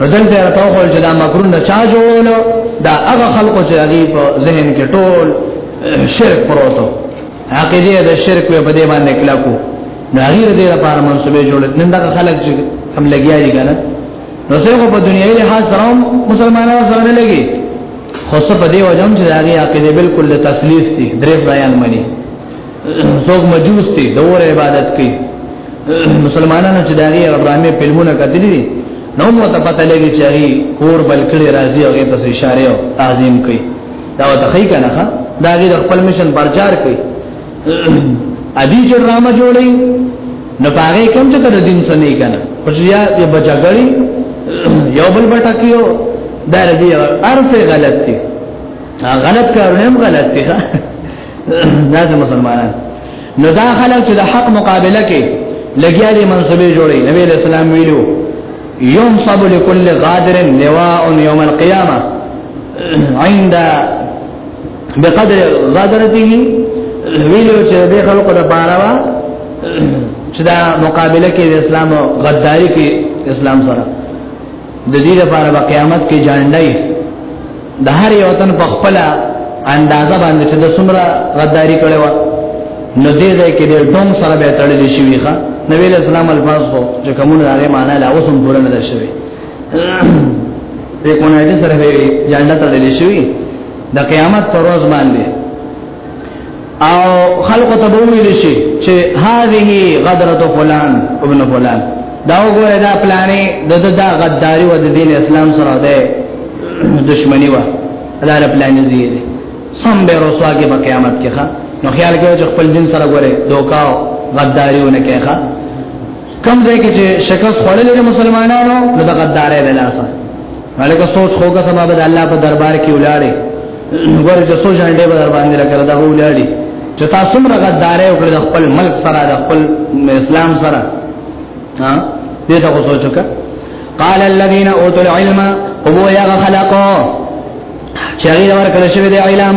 بدل ته راته خو چې دا مکرون نه چا جوړولو دا هغه خلکو چې هغه په ذهن کې ټول شرک پروتو عقیده د شرک په دې باندې کلاکو دا غیر دې لپاره منسوبې جوړ نن دا خلک چې هم لګیا دي کنه نو څنګه په دنیوي لحاظ سره مسلمانانو سره نه لګي خو څه په دې وجه چې دا غي عقیده بالکل تسلیث دي درې بیان مني څوک مجوس دي د اور عبادت کوي مسلمانانو چې دغه ډرامې فلمونه کتلې دي نو مو ته پته لګي چې هغه کور بلکړي راځي هغه ته اشاره او تعظیم کوي دا ته خی کنه ها دا غي خپل مشن پرچار کوي ادي چې ډرامه جوړي نه پاره کوم چې تر دین سنې کنه خو یا یو بچګړي یو بل بټکیو دا رضی ارته غلط دي غلط کارونه هم غلط دي دا د مسلمانان نو دا خلک چې د حق مقابله کوي لګیا دي منصبې جوړي نبی له سلام ویلو یوم صبر لكل غادر لواء یوم القیامه عند بقدر غادرته ویلو چې د خلکو د باروا چې دا مقابله کې د اسلام او غداری کې اسلام سره د دې لپاره په قیامت کې جانډای د هر یو تن په خپل اندازه باندې چې د سمره غداری کړو نو دې ځای کې د ډوم سره به تړل شي ویخه نبی له سلام الفاظ خو چې کومه راغې معنا لا اوسم پوره نه شوی دې کونه دې سره به جانډا تړل شي د قیامت پر ورځ باندې او خلق ته وویل شي چې هذه غدرت فلان ابن فلان دا وګوره دا پلانې د دا غداري و د دین اسلام سره ده دشمنی و دا له پلانې زیره سم به رسوا کې په قیامت کې ښا نو خیال کې چې خپل دین سره ګوره دوکاو غداري ونه کې ښا کم ځای کې چې شکست خوړلې د مسلمانانو نو د غدارې له لاسه هلکه سوچ خوګه سبب د الله په دربار کې ولاړې ګوره چې سوچ انډې په در باندې راکړه دا ولاړې چې تاسو مر غدارې او د خپل ملک سره د خپل اسلام سره ها دې ته سوچوکا قال الذين اوتوا العلم هو يغ خلقوا چې هغه ورکړ شوی د علم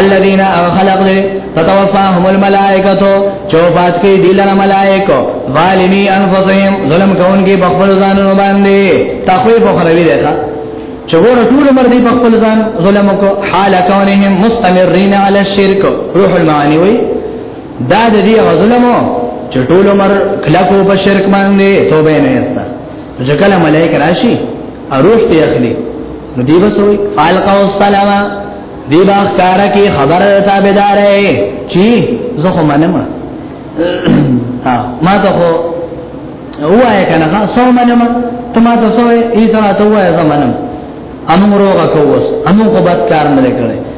الذين خلق له تتوفاهم الملائکه چوبات کې دي لره ملائکه ظالمي انفسهم ظلم کوونکي په خپل ځانونو باندې تخويف خروي ده چګور ټول مرضي په خپل ځان ظلم کو حال کونهم مستمرين على الشرك روح المعاني وي دا د دې ظلمو چې ټول عمر کلکو په شرک باندې توبه نه یستا ځکه ملائکه راشي روح ته اخلي نو دی وسوي فالقو السلام دی باخ کارا کی خبر تابدار ہے چی زخو منم ما ته خو وای کنه ها سو منم ته ما ته سو ای ته ته وای زمنم امو روغه کوس امو خو بد کار نه کړي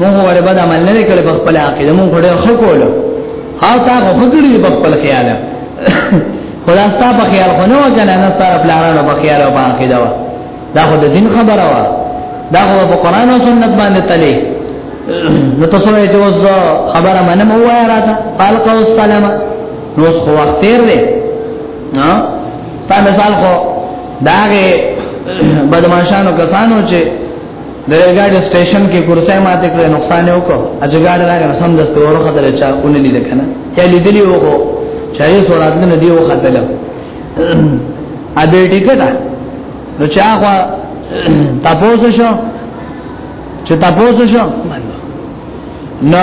موږ وړه بد عمل نه کړی په خپل عقیده موږ وړه خو کولو او تا خو کړی په خپل خیال خدا ستا په خیال خو نه وکنه نه ستاره پلانانو په خیال او په عقیده وا دا خو د دین خبره وا دا خو په قران او سنت باندې تللی نو تاسو یې جوز خبره منه مو وای راته فالقو السلام نو خو وخت تیر دی ها تا مثال خو داغه بدمعشانو کسانو چې د ریل ګاډي سټیشن کې کورسې ماته کړې نقصان یې وکړ اجګاډ راغله سم د ستورو خطر چا اونې لیدل کنه یا لیدلی وو کو چې یې سورات نه دی وو خطر ا دې ټیکټ نو چا خو تاسو شو چې تاسو شو نو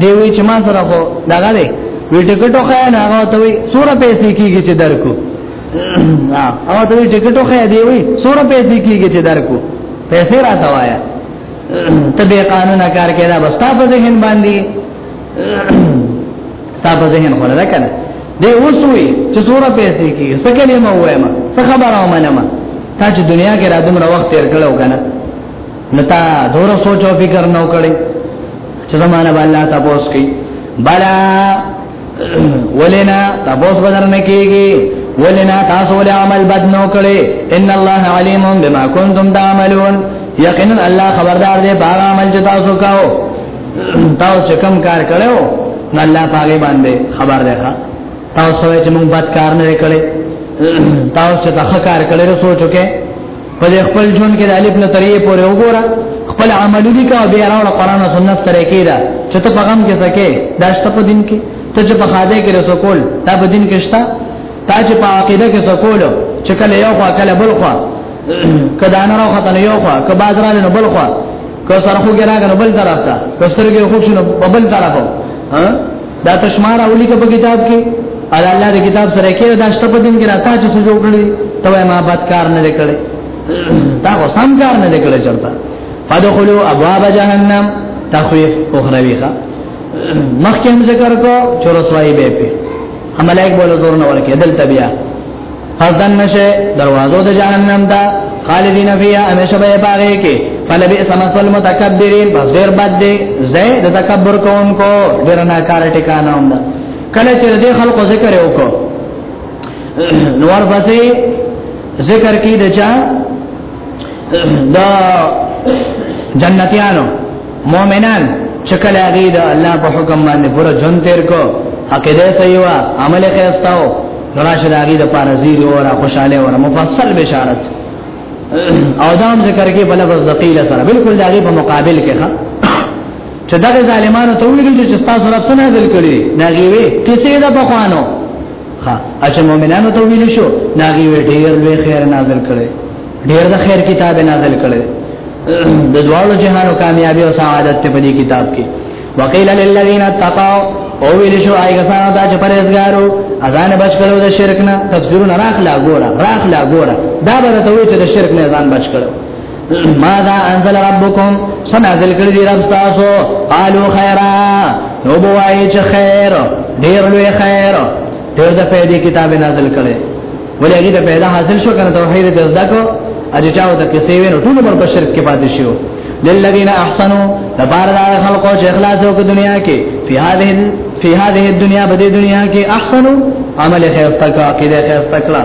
دی وی چې ما سره خو دا غلې وی ټیکټو خا نه هغه ته وی سور پیسې کیږي چې درکو نا او ته ټیکټ خو دی وی سور پیسې کیږي چې درکو پیسې را توایا ته به قانون کار کړه بس تا په ذهن باندې تا په ذهن خو نه کنه دی اوسوي چې سور پیسې کیږي څه کلمه وایم څه خبره ومنم تا چې دنیا کې را دومره وخت تیر کړو کنه نتا دور سوچ او فکر نو کړي چې زمانه باندې تاسو کوي بلا ولنا تبوس بدر نه کیږي ولنا تاسو له عمل بد نو کړي ان الله علیم بما کنتم تعملون یقینا الله خبردار دی باغ عمل چې تاسو کاو تاسو چې کم کار کړو نو الله پاګې باندې خبر دی ښا تاسو چې موږ بد کار نه کړي تاسو چې تخ کار کړي رسو چکه په خپل ژوند کې د الف نه ترې پورې وګوره خپل عملونه کا به راوړ قران او سنت سره کېدا چې ته په غم کې سکے داشته په دین کې ته چې په خاده کې رسول تا په دین کې شتا تا چې په عقیده کې سکول چې کله یو خوا کله بل خوا کدا نه راو خطر یو خوا که باز را نه بل خوا که سرخو کې راغله بل طرف ته که سترګې خوښ نه بل طرف ها دا تشمار اولی کا په کتاب کې ادا الله دې کتاب سره کې دا شته په دین کې راته چې څه جوړ کړی ته ما بد کار نه کړی دا خو سم کار نه کړی چرته فدخلوا ابواب جهنم تخويف اخروی ښا مخکې هم ذکر کو چورسوای به په ملائک بوله زور نه ورکې دلته بیا فزدن نشه دروازو د جهنم دا خالدین فیها همیشه به پاره کې فلبی سمسل متکبرین بس ډیر بد دی زه د تکبر کوونکو ډیر نه کار ټکانه هم ده کله چې د خلکو ذکر وکړو نور پسې ذکر کې دچا دا جنتیانو مؤمنان چې کله هغه د الله په حکم باندې پوره جون تیر کو عقیده صحیح وا عمل خیرستاو راشه داګه د پاره زیر او را خوشاله او مفصل بشارت او دام ذکر کې بل بس دقیل سره بالکل داګه په مقابل کې ښا چې دغه ظالمانو ته ویل چې تاسو رب څنګه ذل کړی داګه وی کیسه ده په خوانو ها اچ مؤمنانو ته ویل شو ناغي وی ډیر لوی خیر نازل کړي ډیر د خیر کتاب نازل کړي د دوالو جهانو کامیابی او سعادت ته په دې کتاب کې وقیل للذین اتقوا او ویل شو آی کسانو ته چې پرهیزګارو اذان بچ کړو د شرک نه تفسیرونه راخلا ګوره راخلا ګوره دا به ته وی چې د شرک نه اذان بچ کړو ماذا انزل ربكم سنازل کړی دی رب تاسو قالو خیرا نو بوای چې خیر ډیر لوی خیر ډیر د پیدا کتاب نازل کړي ولې هغه د پیدا حاصل شو کنه توحید د زده کو اجي چاو د کیسې وینو ټول عمر په شرک کې پاتې شو للذین احسنوا لبار دا خلقو چې اخلاص وکړ دنیا کې فی هذه فی هذه الدنيا بده دنیا کې احسنوا عمل خیر تکا کې خیر تکلا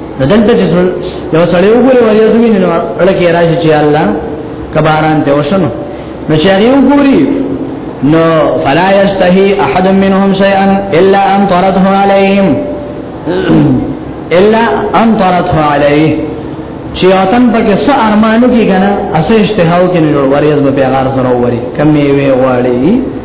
نو دلته چې یو سړی وګوره وایي زمي نه اړکه راځي چې الله کباران ته وشنو نو چې هغه وګوري نو فلا یشتهی احد منهم شیئا الا ان طرده علیهم الا ان طرده علیه چې وطن پکې څه ارمانو کې کنه اسه اشتهاو کې نه جوړ وریاض به پیغار سره وری کمې وی غواړي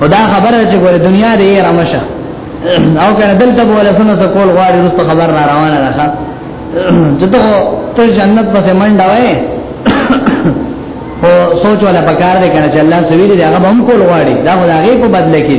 خدا خبره چې ګوره دنیا دې رامشه او کنه دلته بوله سنو ته کول غواړي رسته خبر را روانه ده چې ته ته جنت پسې منډه وای او سوچ ولا پکار دې کنه چې الله سوي دې هغه هم کول غواړي دا خدای په بدله کې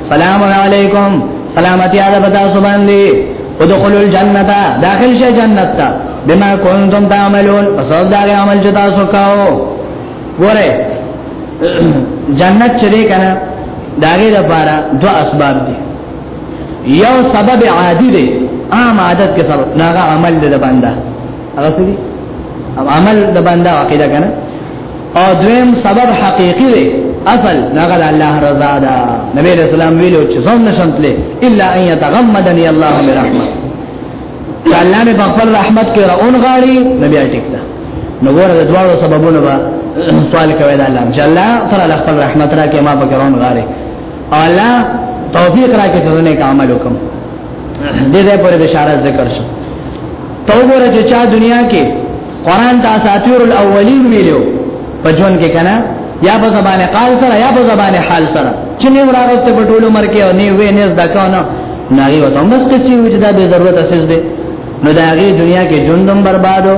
سلام علیکم سلامتی ادا بتا سبحان دی ادخلوا الجنه داخل شي جنت ته بما كنتم تعملون فسوف دا عمل چې تاسو کاو ګوره جنت چره کنه داګه لپاره دو اسباب دي یو سبب عادی دی عام عادت کې سبب ناغه عمل دی د بنده هغه څه دي عمل د بنده عقیده کنه او دویم سبب حقیقی دی اصل نغل الله رضا دا نبی علیہ السلام ویلو چې زوم نشم تله الا ان يتغمدني الله برحمت الله می په خپل رحمت کې راون غاړي نبی اټیک دا نو ګوره د دوه سببونو با سوال کوي دا الله چې الله تعالی خپل رحمت را کې ما په کرون غاړي الله توفیق را کې څه نه عمل وکم دې دې پر اشاره ذکر شو تو ګوره چې چا دنیا کې قران د اساطیر الاولین ویلو په جون کې کنه یا په زبان قال سره یا په زبان حال سره چې نه وراغسته په ټولو مرکه او نه وې نه زده کاونه نه یو ته بس چې وجه دا به ضرورت اساس دی نو دا غي دنیا کې ژوندم بربادو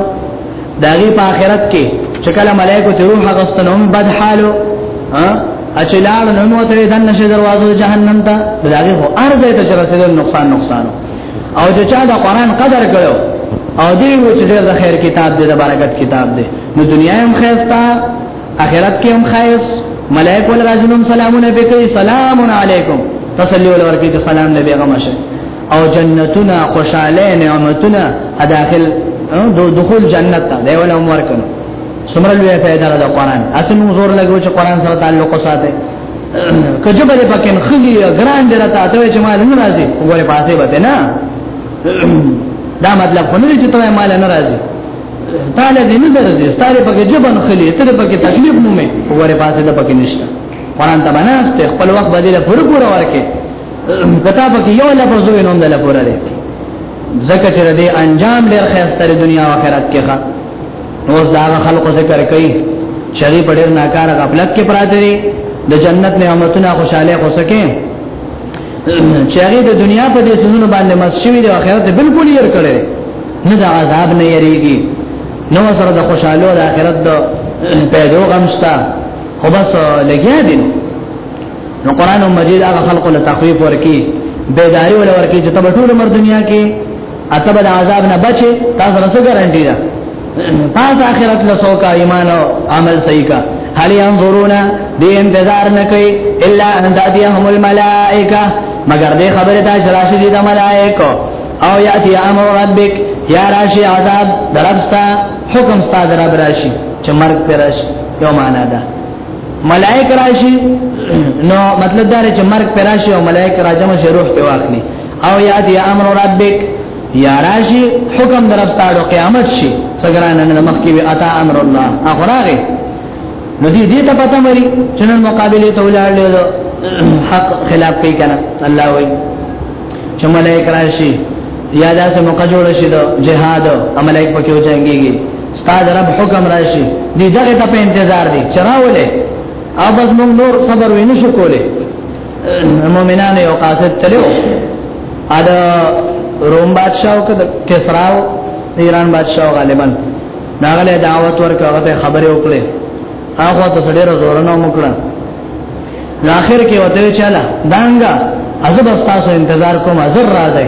دا غي په آخرت کې چې کله ملائکه ته روح غستنهم بد حالو ها اچلال نو مو ته دن نشه دروازو جهنم ته دا غي هو ارزه ته چې رسیدل نقصان نقصانو او چې چا د قران قدر کړو او دی و چې ډېر د خیر کتاب دی د برکت کتاب دی نو دنیا هم خیرستا اخرت کې هم خیر ملائکه ول راځنم سلامونه به کوي سلام علیکم تسلی ول ورکی ته سلام نبی غمشه او جنتنا خوشاله نعمتنا اداخل دخول جنت ته دی ول عمر کنه سمره لوی فائدہ ده قرآن اسنه زور لګو چې قرآن سره تعلق ساته کجبه دې پکې خلی ګران دې راته ته چې مال نه راځي وګوره پاسې به نه دا مطلب خو نه چې ته مال نه راځي تعالی دې نه درځي ستاره پکې جبن خلی تر پکې تکلیف مو مې وګوره پاسې ده پکې نشته قران ته بناست خپل وخت بدله پر پور ورکه کتاب کې یو لفظ وینم د لپاره دې زکه چې دې انجام ډېر خیر ستاره دنیا او آخرت کې ښه اوس دا خلکو ذکر کوي شری په ډېر ناکار غفلت کې پراته دي د جنت نعمتونه خوشاله خوسکه چې هغه د دنیا په دې سونو باندې مسشوي د آخرت بالکل یې کړې نه د عذاب نه یریږي نو سره د خوشاله د آخرت د پیدو غمستا خو بس لګیا دي نو قران مجید هغه خلق له تخویف ورکی بیداری ول ورکی چې تب ټول مر دنیا کې اتبه د عذاب نه بچي تاسو رسو ګارانټي ده پاس اخرت له سوکا ایمان او عمل صحیح کا هل ينظرون دې انتظار نه کوي الا ان تاتيهم الملائکه مگر دې خبره ته شراشي دي د ملائکه او یاتی امر ربک یا راشی عذاب درستا حکم ستا درب راشی چې مرګ پر راشی یو معنا ده ملائک راشی نو مطلب دا چې مرګ پر راشی او ملائک راجم شي روح ته واخلي او یاتی امر ربک یا راشی حکم درفتاړو قیامت شي سګران نه مخ کې اتا امر الله اخراغه ندی دې ته پته مری چې نن مقابله ته ولاړل حق خلاف کوي کنه الله وایي چې ملائک راشي یا داسې موقع جوړ شي د جهاد او ملائک پکې وځنګيږي استاد رب حکم راشي دې دغه ته په انتظار دي چراولې او بس موږ نور صبر وینې شو کولې مومنان یو قاصد تلو ادا روم بادشاہ او کسرا او ایران بادشاہ غالبا ناغله دعوت ورکړه ته خبره وکړه هغه ته ډیره زورنه وکړه اخر کې وته چلا دانګا ازب تاسو انتظار کوم ازر راځي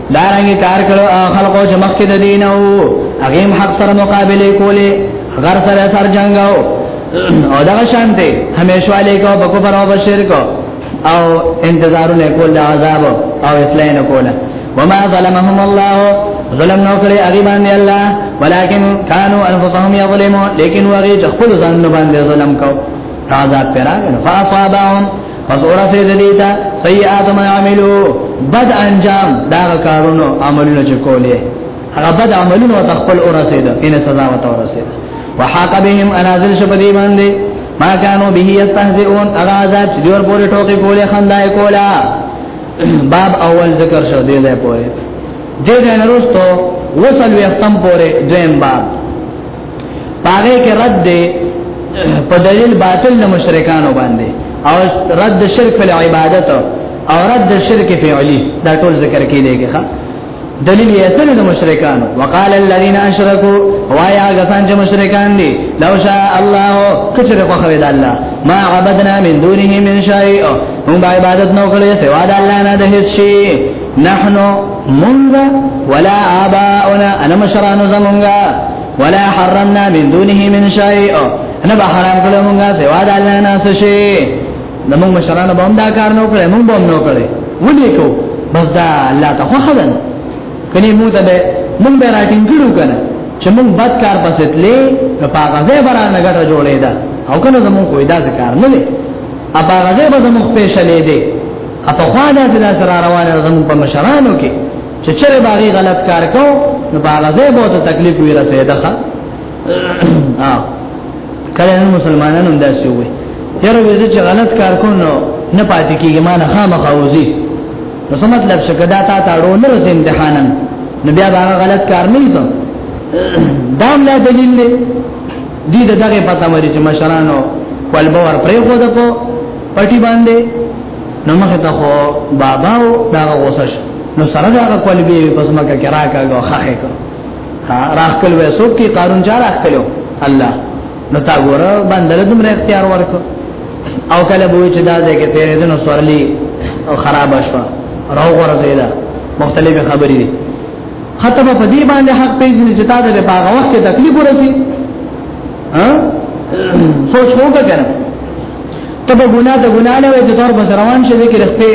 دارنګي کار کړو خلقو چې مخکې د دین او هغه حق سره مقابله کولې غر سره سر جنگاو او دا شانته همیشه علیکو بکو پر او شرک او انتظارونه کول د عذاب او اصلاح نه کوله وما ظلمهم الله ظلم نو کړی هغه باندې الله ولكن كانوا انفسهم يظلمون لیکن وغي خپل ځان باندې ظلم کو عذاب پر راغله فاصابهم پس اور سره د دیتا سیئات ما عملو بد انجام دا کارونو عملونه چې کولې هغه بد عملونه او تخپل اور سره ده ان سزا وته اور سره وحاق بهم انازل شپدی باندې ما كانوا به يستهزئون هغه عذاب چې دور پورې ټوکې کولې خندای کولا باب اول ذکر شو دی ځای پورې دې نه وروسته وصل وختم پورې دویم باب پاره کې رد دی په دلیل باطل د مشرکانو باندې او رد شرک په عبادت او رد شرک فعلی دا ټول ذکر کې دی ښا دلیل یې اصل د مشرکانو وقال الذين اشركوا وایا غسان چې مشرکان دي لو شاء الله کچره په خوي د الله ما عبدنا من دونه من شيء هم عبادت نو کړې سوا د الله نه د هیڅ شي نحن منغا ولا آباؤنا انا مشران زمونغا ولا حرمنا من دونه من شيء انا بحرام کلو منغا سوا دا اللہ ناس شي نمونگ مشران بهم دا کار نو کلو مونگ بهم نو کلو ودی کو بس دا اللہ تا خوخ دن کنی مو تا بے مونگ بے راتین کلو کنا چه مونگ بد کار پسیت لی پا غزه بران نگتا جوڑی دا او کنو زمونگ کوئی دا زکار نلی اپا غزه با زمونگ پیش لی دی اپا خوا دا دلا سر روانه زمون پا مشرانو کې چې چرې باغی غلط کار کو نو په هغه ځای بہت تکلیف وی رسیده ښا ها کله نو مسلمانانو هم داسې وي یره وې چې غلط کار کو نو نه پاتې کیږي ما نه خامخا وځي نو څه مطلب چې کدا تا تاړو نه رسې امتحانن نو بیا هغه غلط کار نه ایته دا لا دلیل دی دې دغه پتا مری چې مشرانو کولبو ور پرې خو دکو پټي باندې نو مخه ته خو بابا او دا غوسه شو نو سره دا خپل به پس مکه کې راکاګو خخه کو ها راخل وې سو کې قارون چا راخلو الله نو تا ګوره باندې دم اختیار ورکو او کله به چې دا دې کې تیرې دنو سورلی او خراب شو راو غره زیدا مختلفه خبرې دي ختم په دې باندې حق پیژنې چې تا دې په هغه وخت کې تکلیف ورسي ها سوچ وکړه تب ګنا د ګنا له وجه تور بس روان شه ذکر خپل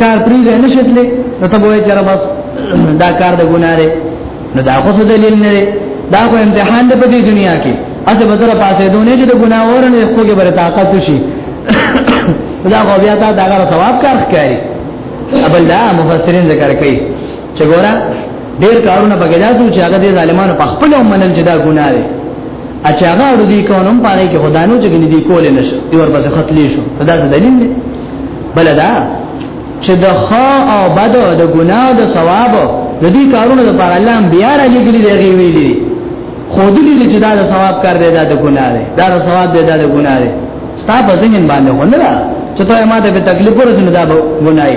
کار پریږه نه شتلې نو تب وای چر بس دا کار د ګنا لري نو دا خو دلیل نه دا خو امتحان دی په دې دنیا کې اته بدر پاسې دونه چې د ګنا ورنه خوګه بر طاقت شي دا غو بیا تا دا غره ثواب کار کوي ابل دا مفسرین ذکر کوي چې ګوره ډېر کارونه پکې داسو چې هغه دې ظالمانو په خپل منل چې دا ګناه ده اچ هغه اړو دي کوم پاره کې خدانو چې ګنې دي کول نه شي دی ورپسې خطلې شو دا د دلیل دی بل دا چې د خا او بد د ګناه د ثواب د دې کارونو لپاره الله انبيار علی ګلی دی ویلي خودلی دې چې دا د ثواب کار دی دا د ګناه دی دا د ثواب دی دا د ګناه دی ستا په ذهن باندې ونه چې ته ما ته تکلیف ورسې نه دا ګناه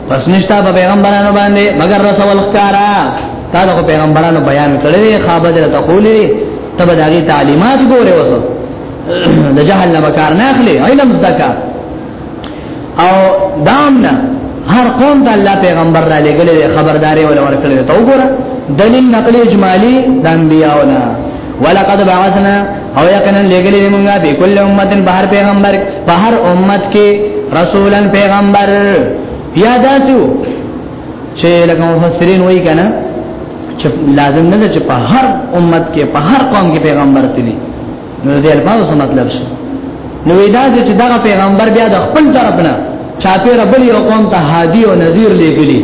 پس نشتا په پیغمبرانو باندې مگر رسول خکارا تا د پیغمبرانو بیان کړی خابه دې ته خولې تب داغي تعلیمات ګوره وسو د جهل نه بکار نه اخلي علم زکا او دامنا هر قوم ته الله پیغمبر را لګلې خبرداري ولا ورکړي ته وګوره دلیل نقلی اجمالی د انبیاء ولا ولقد بعثنا او یقینا لګلې موږ به کل امتن بهر پیغمبر بهر امت کې رسولن پیغمبر یا داسو چې لکه مفسرین وایي کنه چې لازم نه ده چې په هر امت کې په هر قوم کې پیغمبر تللی نو دې الفاظ څه مطلب شي نو دا چې دا پیغمبر بیا د خپل طرف نه چاته ربل یو قوم ته هادي او نذیر لګلی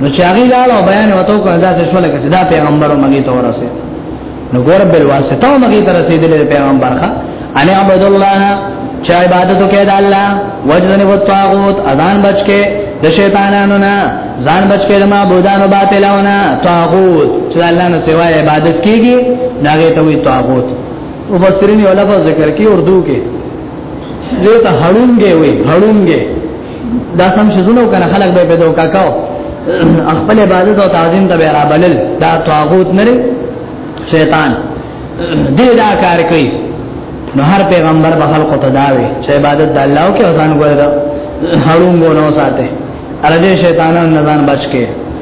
نو چې هغه لاله بیان وته کو انداز شو لکه دا پیغمبر مګي تورسه نو ګور بل واسطه او مګي تر رسیدلې پیغمبر ښا ان عبد الله چا عبادت وکړه د الله وجدنی و طاغوت اذان بچکه د شیطانانو نه ځان بچکه د معبودانو باطلونه طاغوت چې الله نو سوا عبادت کیږي داګه ته وی طاغوت او بصرین یو لفظ ذکر کی اردو کې دې ته هړونګې وي هړونګې دا سم شزونه کنه خلک به په دوکا کاو خپل عبادت او تعظیم ته برابرل دا طاغوت نه شیطان دې دا کار کوي نو هر پیغمبر به خلق ته داوي چې عبادت د الله او کې ځان ګورل هړوم ګونو ساته ارجه شیطانان نزان بچ کې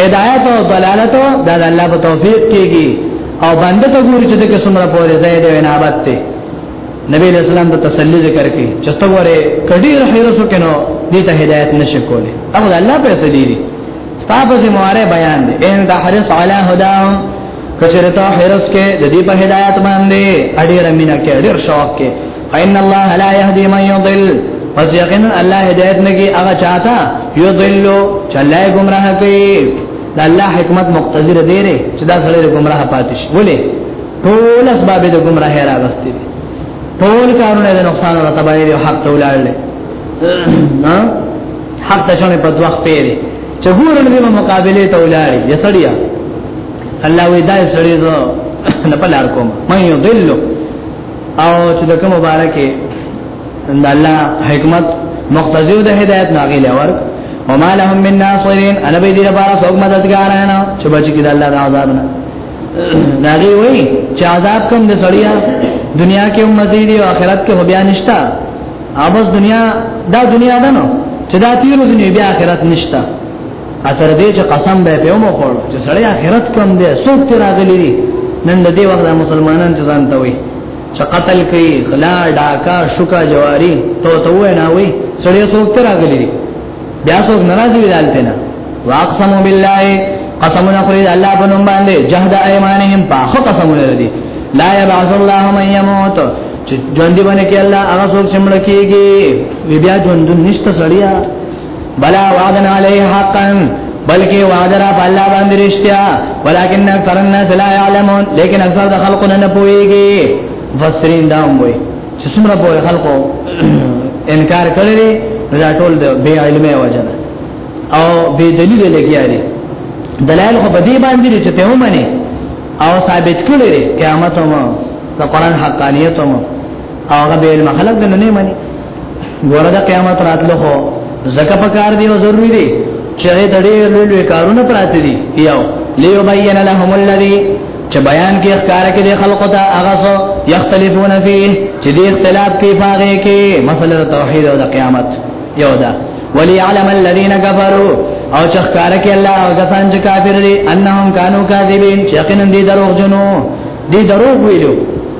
هدایت او دلالت دا د الله په توفیق کېږي او باندې ته ګوري چې د کومه پورې ځای دی نه آباد دی نبی علیہ السلام د تسلی ذکر کوي چې څنګه وره کډیر حیرسو کینو دې ته هدایت نشي کولی هغه د الله په سلی دی ستاسو چې مواره بیان دی ان د حرس علی هدا کچرتا حرس کې د دې په هدایت باندې اډیر مینا کې اډیر شوق کې فإن الله لا يهدي من يضل پس یقینا الله هدایت نگی هغه چاته یضل چلای گمراه کوي د الله حکمت مقتضی دی ری چې دا سره گمراه پاتش ولې ټول اسباب د گمراه راغستې ټول کارونه د نقصان او تباہی او حق تولاړل نه حق ته شنه په دوخ پیری چې ګورن دې مقابله تولاړي یسړیا الله وې دا سړی زو نه پلار کوم مې یضل او چې د کوم مبارکه ان الله حکمت مقتضی د هدایت ناغي لور وما لهم من ناصرين انا به دې لپاره څوک مددګارانه چې بچی کې د الله عذاب نه ناغي وای چې عذاب کوم د سړیا دنیا کې هم مزید او آخرت کې بیا نشتا اوبس دنیا دا دنیا ده نو چې دا تیر دنیا بیا آخرت نشتا اتر دې چې قسم به په مو خور چې سړی اخرت کم دی څوک ته راغلی دی نن د دې وخت مسلمانان چې ځان ته وي چې قتل کوي خلا ډاکا شوکا جواری تو ته وې نه وي سړی څوک ته راغلی دی بیا څوک ناراضي وي دالته نه واقسم بالله قسمنا خرید الله په نوم باندې جهاد ايمانهم په خو قسمونه لري لا يبعث الله من يموت چې ژوند باندې کې الله هغه څوک چې مړ کیږي بیا ژوند نشته سړیا بلا وعدن علی حقا بلکې وعده را په الله باندې رښتیا ولکن اکثر الناس لا يعلمون لیکن اکثر د خلکو نه پوهیږي فسرین دا وایي چې څومره په خلکو انکار کړی دا ټول د بی علمه وجه او بی دلیل لګیاري دلایل خو په دې باندې چې ته ومني او ثابت کړی قیامت هم د قران حقانیت هم او هغه به علم خلق نه نه مني ګوره د قیامت راتلو خو زکه په کار دی او ضروری دی چې د ډېر لوی کارونه پراته دي یو لیو بیان لهم الذی چې بیان کې ښکار کې د خلقو ته هغه سو یختلفون فيه چې د اختلاف کې فاغه کې مسله توحید او د قیامت یو ده وليعلم الذين كفروا او چې ښکار کې الله او کسان چې کافر دي انهم كانوا كاذبين چې یقینا دي دروغ جنو دي دروغ ویلو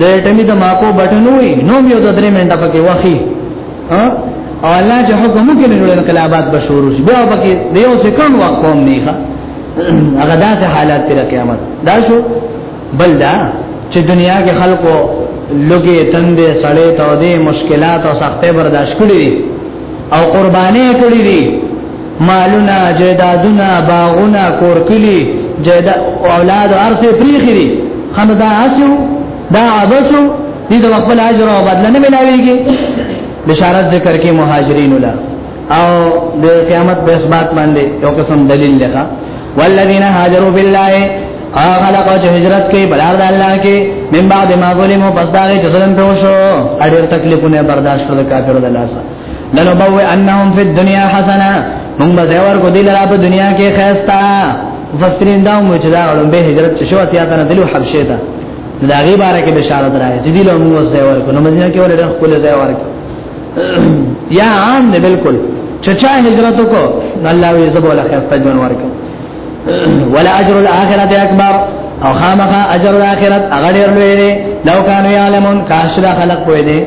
د ټمی د ماکو بټن وي نو یو د درې منټه پکې وخی او الله چې حکم کې نه جوړ انقلابات بشورو شي بیا پکې د یو سکند وخت کوم نه ښه هغه داسې حالات تر قیامت دا شو بل دا چې دنیا کې خلکو لګي تندې سړې تودې مشکلات او سختې برداشت کړې او قربانې کړې دي مالونه جیدادونه باغونه کورکلی جید اولاد ارث پریخری خنه دا اسو دا عبسو دې د خپل اجر او بدله نه ملاويږي بشارت ذکر کې مهاجرین ولا او د قیامت په اسبات باندې یو قسم دلیل لکه والذین هاجروا بالله اغلق چې هجرت کې بلار د الله کې من بعد ما ظلمو پس دا چې ظلم په وشو اړیر تکلیفونه برداشت کړل کافر د الله سره لنبوئ انهم فی الدنیا حسنه مونږ به زیور کو دی لرا په دنیا کې خیستا مفسرین دا مو چې دا علم به هجرت شو اتیا تنه دلو حبشه ته دا غي باره کې بشارت راځي چې دی له مو زیور کو نو مدینه کې ولر خپل زیور کو یا عام نه بالکل چچا هجرت کو الله وی زبول خیستا جون ورکو ولا اجر الاخرته اکبر او خامخا اجر الاخرت اغه ډیر لوی دی لو کانوا یعلمون کاش دا خلق پوی دی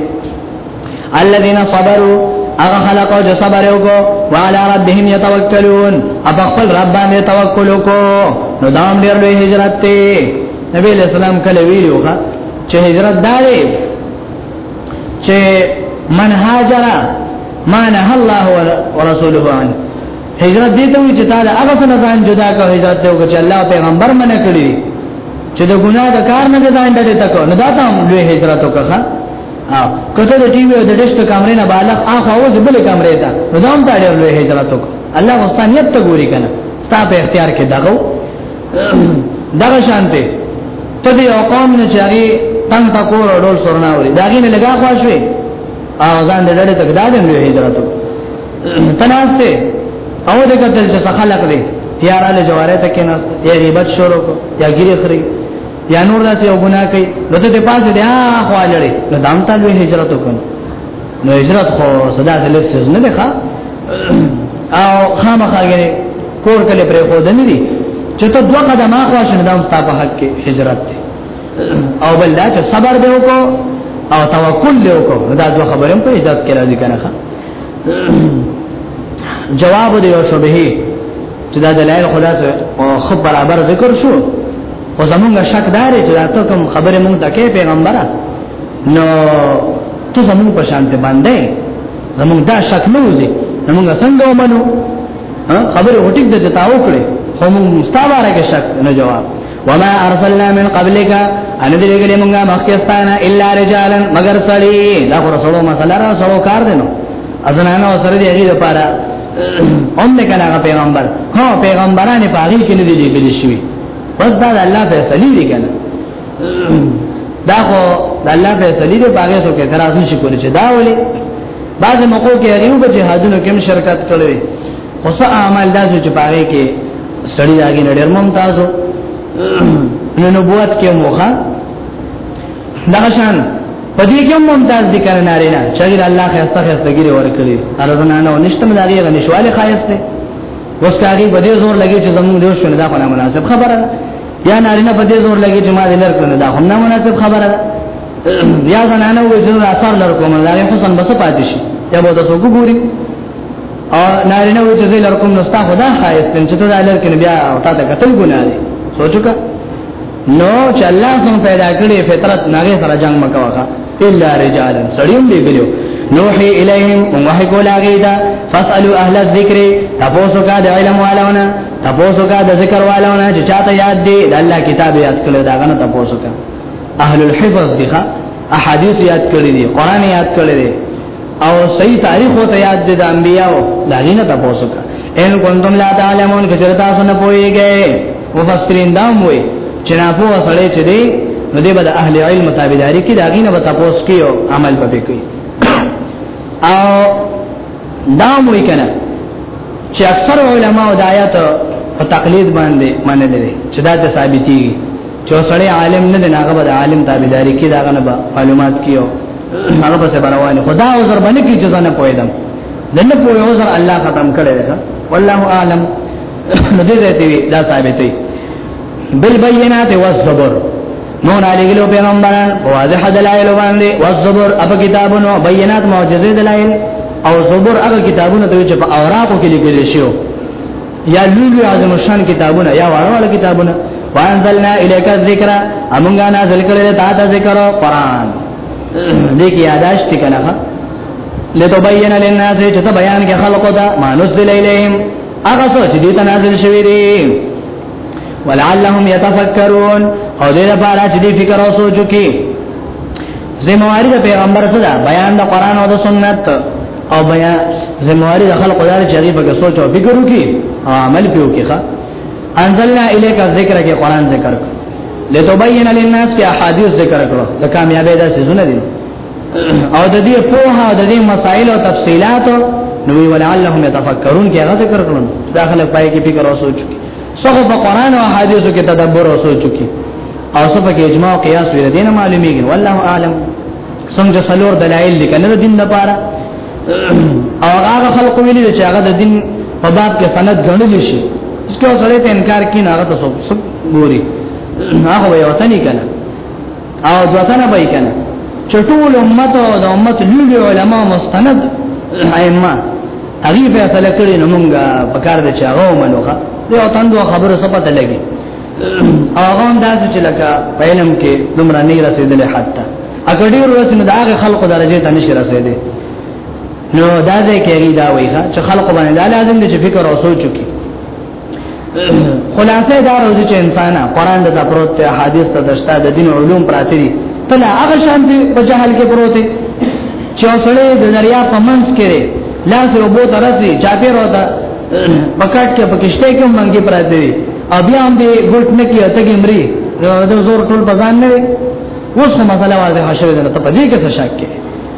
الذين صبروا اغه خلق او صبر وکړو وعلى ربهم يتوکلون اب خپل رب باندې توکل وکړو نو دا ډېر لوی هجرت دی نبی له سلام کله ویلو ښا چې هجرت داري چې من هاجر ما نه الله ورسوله عنه هجرت دې ته وی چې تعالی هغه څنګه ځان جدا کړ هجرت ته وکړي الله پیغمبر منه کړی چې د ګناه د کار نه ځان ډډه تکو نه دا ته لوی هجرت وکړه او کته د ټي وي او د ډیش په کمرې نه بالغ اخو او زبل کمرې ته نو دا هم تاړي له هجرت وک الله واستانیت ته ګوري کنه ستا په اختیار کې دغه دغه شانته ته دی او قوم نه چاري تنگ تا کور ډول سرنا وري داګه نه لگا خوښوي او ځان دې ډېر تک دادم له هجرت تناسته او دې کتل چې خلق دې یاراله جواره ته کې نه یې غیبت شروع کو یا ګیره خري یا نور داسې یو ګناه کوي نو ته دې پاسه دی ها خو اړلې نو دام ته به هجرت وکړ نو هجرت خو صدا دې لفظ نه ښه او خامخا غره کور کله پرې خو دني دي چې ته دوه قدمه خو شنه دام ستا په حق کې هجرت دی او بل دا چې صبر دی وکړو او توکل دی وکړو دا دوه خبرې په هجرت کې راځي کنه جواب دی او شبهه چې دا دلایل خدا ته او خو برابر ذکر شو او زمونږ شک دار چې دا ته کوم خبره مونږ ته کې پیغمبره نو ته زمونږ په شان ته باندې زمونږ دا شک نه وځي زمونږ څنګه ومنو خبره وټیک د جتاو کړې خو مونږ مستواره کې شک نه جواب وما ارسلنا من قبلك ان دلګلې مونږه مخکستانه الا رجالا مگر سړي دا رسولو مسله رسولو کار دینو ازنانه سره دی هغه لپاره هم نه کله هغه پیغمبر هو پیغمبران په هغه کې نه دي لیکل شوی بس دا الله فیصله دی کنه دا خو د الله فیصله دی په هغه څو کې تر ازو شي کولی چې دا ولي بعض موقع کې هغه په جهادونو کې شرکت کړي خو څه اعمال داسې چې په هغه کې سړی داګي نړیر ممتازو نو نبوت کې موخه دا شان په دې کې ممتاز دي کنه ناري نه چې غیر الله خیرسته خیرسته ګیره ورکړي ارزنه نه ونشته مې دغه غنښواله خایسته اوس کاږي په دې زور لګي چې زموږ دیو شنه دا په مناسب خبره ده یا ناري نه په دې زور لګي چې ما دې لر کړنه دا هم نه مناسب خبره ده یا زنانه وې چې اثر لر کوم دا حسن بس پاتې شي یا به تاسو وګوري او ناري نه وې چې لر کوم نو ستا خدا خایسته چې ته دا لر کړنه بیا او تا ته قتل ګناه دي سوچوکه نو چې الله څنګه پیدا کړي فطرت ناګه سره جنگ مکوخه الا رجال سړیم دی ګلو نوحي اليهم وحي کولا غیدا فاسالو اهل الذکر تاسو کا د علم والونه تاسو کا د ذکر والونه چې چاته یاد دی د الله کتاب یاد کړو دا غنه تاسو کا اهل الحفظ دغه احادیث یاد کړی دي قران یاد کړی دي او صحیح تاریخ او ته یاد دي د انبیاو دا غینه تاسو کا ان کنتم لا تعلمون که چرتا سن پويږي مفسرین دا وایي چې نه پوه سره چې دی نو دی به د اهل علم تابعداري کې دا غینه به تاسو کې او عمل پکې کوي او دا موي کنه چې اکثر علما او دایات په تقلید باندې منل دي چې دا ته ثابتي چې سړی عالم نه دی هغه به عالم تابعداري کې دا غنه معلومات کیو هغه په سبا روانه خدا او زر باندې کی جزا نه پویدم دنه په یو زر الله ختم کړی دا والله اعلم نو دې ته وی دا ثابتې بل بینات و صبر مون علی ګلو پیغمبران واضح دلایل باندې و صبر اپ کتابونو بینات معجزې دلایل او صبر هغه کتابونه ته چې په اوراقو کې لیکل شوی یا لوی لوی اعظم شان کتابونه یا واړه واړه کتابونه وانزلنا الیک الذکر امونږه نازل کړل تا ته ذکر قران دې کې یاداش ټکنه لتبین للناس چې ته بیان کې خلقو ته ما نزل الیهم هغه څه چې دې ته نازل شوی دی ولعلهم يتفکرون او دې لپاره چې دې فکر او سوچ وکړي زمواري د پیغمبر څخه ده بیان د قران او د سنت او بیا زمواري د خلق دار چې هغه په سوچ او فکر وکي او عمل پیو کې ښه انزلنا الیک الذکر کې قران ذکر لتبین للناس کې احادیث ذکر کړو د کامیابی د سيزونه دي او د دې په ها د دې مسائل او تفصيلات نو ولعلهم يتفکرون کې هغه ذکر کړو داخله پای کې فکر او سوچ کې څو په قران او حدیثو کې تدبر او سوچ کی او څو په اجماع او قیاس ویل دین معلومیږي والله عالم څنګه څلور دلایل دي کنه د دین لپاره او هغه خلق ویلي چې هغه د دین په باب کې سند غنل شي څو سره په انکار کې نه هغه ته څه ګوري هغه یو تني کنه او دوتنه به کنه چټول امت او د امت لوی علما مستند ائمه هغه فیصله کړی نو مونږه په کار دي چې هغه منوخه دی او تاسو خبره څه پته لګي هغه انداز چې لکه په علم کې دومره نه رسیدلې حتی اګه ډیر ورځې نو داغه خلقو درجه ته نشي رسیدلې نو دا ځکه کې دا وایي چې خلقو باندې لازم دي چې فکر او سوچ وکړي خلاصه دا روزي چې انسان قران د پروت ته حدیث ته دشتا د دین علوم پراتی دي تل هغه شان دي په جهل کې پروت دي چې اوسړي د دریا په منځ کې لاس یو بو ترسي چاپیر وتا پکټ کې پکشته کې منګي پراتی دي او بیا هم دې ګټ نه کې اته کې مري د زور ټول بزان نه اوس مسله واضحه شوه ده ته په دې کې څه شک کې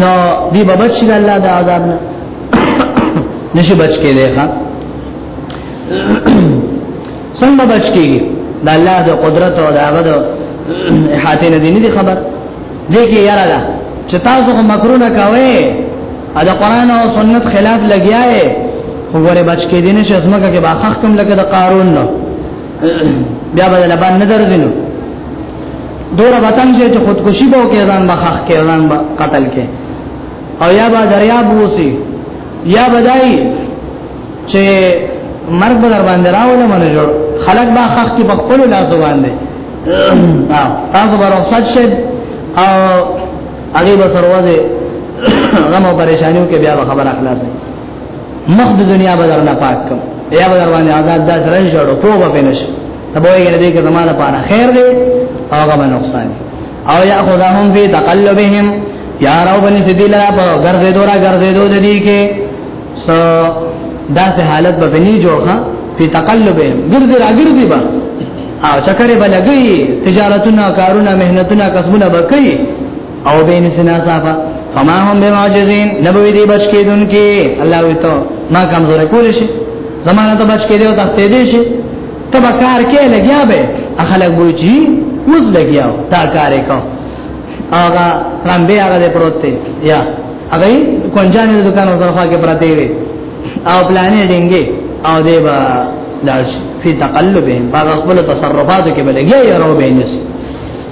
نو دی به بچ شي الله د عذاب نه نشي بچ کېږي ښا څنګه بچ کېږي د الله د قدرت او د هغه د احاطه نه دي نه خبر دې کې یاره ده چې تاسو کوم مکرونه کوي ا د قران او سنت خلاف لګیاي وګوره بچ کې دي نه چې اسمه کې باخخ کم لکه د قارون نو بیا بدل باندې نه درځینو دور وطن چې خودکشي به کې ځان بخښ کې ځان قتل کې او یا به دریا بوسي یا بدای چې مرګ به در باندې راولم نه جوړ خلک به خخ کې بخپل لاس باندې تاسو به رخصت شئ او هغه به سروازه غم او پریشانیو کې بیا خبر اخلاص مخ د دنیا بدر نه پاک کوم یا بدر باندې آزاد دا سره جوړو په وبا پینش ته به یې دې کې زمانه لپاره خیر دی او هغه نقصان او یاخذهم فی تقلبهم یا راو بنی سدیلا په ګرځې دورا ګرځې دو د دې کې سو دا سه حالت به بنی جوړه په تقلبهم ګرځې را ګرځې با او چکرې بلګي تجارتونه کارونه مهنتونه کسبونه بکې او بین سنا صافا فما هم بمعجزین نبوی دی بچ کیدون کی الله وی تو ما کمزور کول شي زمانه ته بچ کیدو ته ته دی شي ته به کار کې لګیا به اخلک وای چی وز لګیاو تا کار کو هغه رمبه هغه پروت دی یا هغه کونجان د دکان او طرفه کې پراته وي او پلانې ډینګي او دی با لاش فی تقلبهم باغ خپل تصرفاتو کې بلګي یو به نسی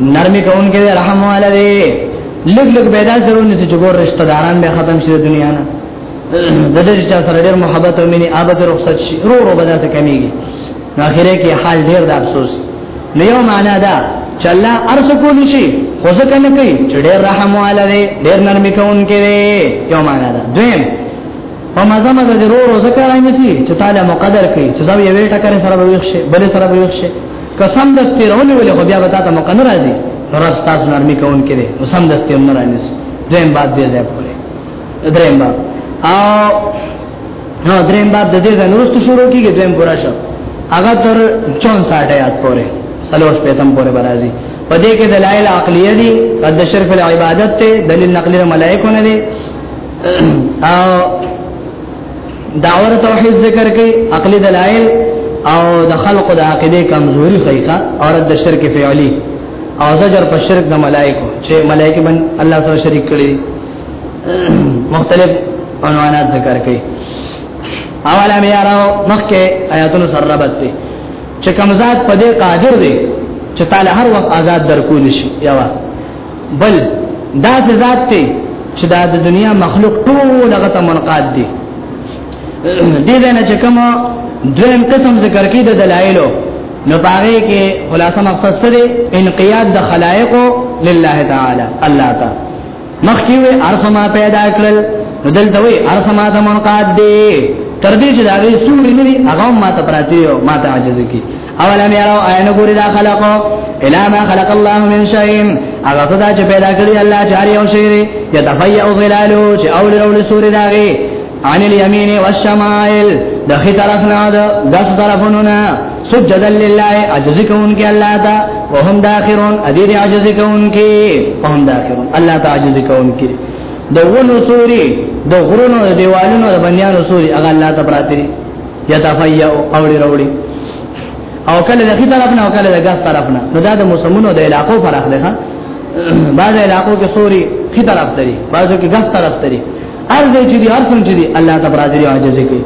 نرمي کون کې رحم والا دی لګ لګ پیدا سره نه چې ګور رشتہ داران به ختم شي دنیا نه د دې چې سره ډېر محبت او مینه آباد رخصت شي رو رو بدا څه کمیږي نو اخره کې حال ډېر د افسوس نه یو معنا دا چې الله ارس کولی شي خو ځکه نه کوي چې ډېر رحم والا دی ډېر نرم کون کې دی یو معنا دا دویم او مزه مزه ضرور ذکر راځي چې تعالی مقدر کوي چې دا یو ټکر سره به وښه بل سره به وښه قسم د تیرونه ولې خو بیا به تاسو مخ نه راځي رب تاسو نرمي کوون کړي قسم د تیرونه راځي دریم بعد دې ځای پورې دریم بعد او نو دریم بعد د دې ځای نورست شروع کیږي دریم پورا شو هغه تر 64 آیات پورې سلوش پیتم پورې برازي په دې کې دلایل عقلیه دي قد شرف العبادت ته دلیل نقلی ملائکه نه دي او داور توحید ذکر کوي عقلی دلائل او د خلق د عقیده کمزوري خیخه او د شرک فعلی او زجر په شرک د ملائکه چې ملائکه بن الله سره شریک کړي مختلف عنوانات ذکر کوي اواله مې یارو مخکې آیاتونو سره ربط دي چې کمزات په دې قادر دي چې تعالی هر وخت آزاد درکول شي یوا بل دا ذات ته چې دا د دنیا مخلوق ټول هغه ته منقاد دي دې نه چې کوم دویم قسم ذکر کې د دلایلو نو باغې کې خلاصه مقصد څه دی انقیاد د خلایق لله تعالی الله تعالی مخکې وي ارسما پیدا کړل دلته وي ارسما د منقاد دي تر دې چې دا غي سوري نه هغه ما ته پراته ما ته عاجز کی اولم یرو عین ګوري دا خلقو الا ما خلق الله من شيء هغه خدای چې پیدا کړی الله جاری او شیری یتفیع ظلالو چې اول رول سوري داغي عن اليمين والشمائل د خي طرفنا د دس طرفنا سجدا لله عجز كون کې الله تا وهم داخرون ادير عجز كون کې وهم داخرون الله تا عجز كون کې د ونو سوري د غرونو د دیوالونو د بنیانو سوري هغه الله تا پراتی یتفیع اوړي راوړي او کله د خي طرف نه او کله د ګاز طرف نه نو دا د موسمونو د علاقو فرق دی ها بعض علاقو کې سوري خي طرف تري بعضو کې ګاز طرف تري ارزه چې دي ارسم چې دي الله تبارک و عاجز کوي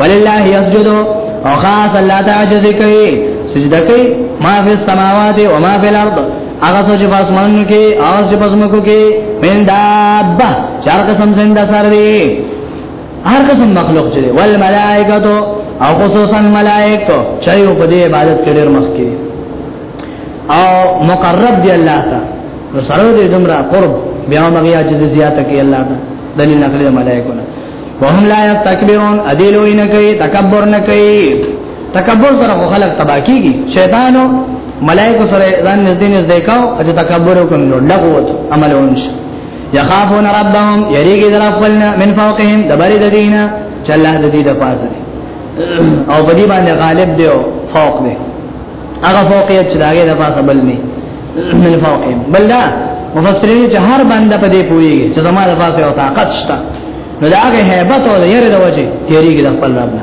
ولله يسجد او خاص الله تعاجز کوي سجده کوي ما فی السماوات و ما فی الارض هغه څه چې پاسمانو کې او چې پاسمکو کې من دابه چار قسم زنده سره دي هر قسم مخلوق چې ول ملائکه تو او خصوصا ملائکه چې په دې عبادت کې ډېر مخکې او مقرب دی الله ته نو سره دې زمرا قرب بیا مګیا چې زیاته کې الله ته دلیل نقل ملائکه نه وهم لا یستكبرون ادلو ان کوي تکبر نه کوي تکبر سره خلق تبا کیږي شیطانو ملائکه سره ځان نږدې نږدې کاو چې تکبر وکړي نو لغوت عملونه یخافون ربهم یریږي در خپلنا من فوقهم دبری د دینه چې الله د دې د پاسه او په دې باندې غالب دی او فوق دی هغه فوقیت چې داګه د پاسه بل نه من فوقهم بل دا مفسرین چې هر باندې په دې پوری چې زما د پاسه او طاقت شته نو داګه hebat او یره د وجه یریږي د خپل رب نه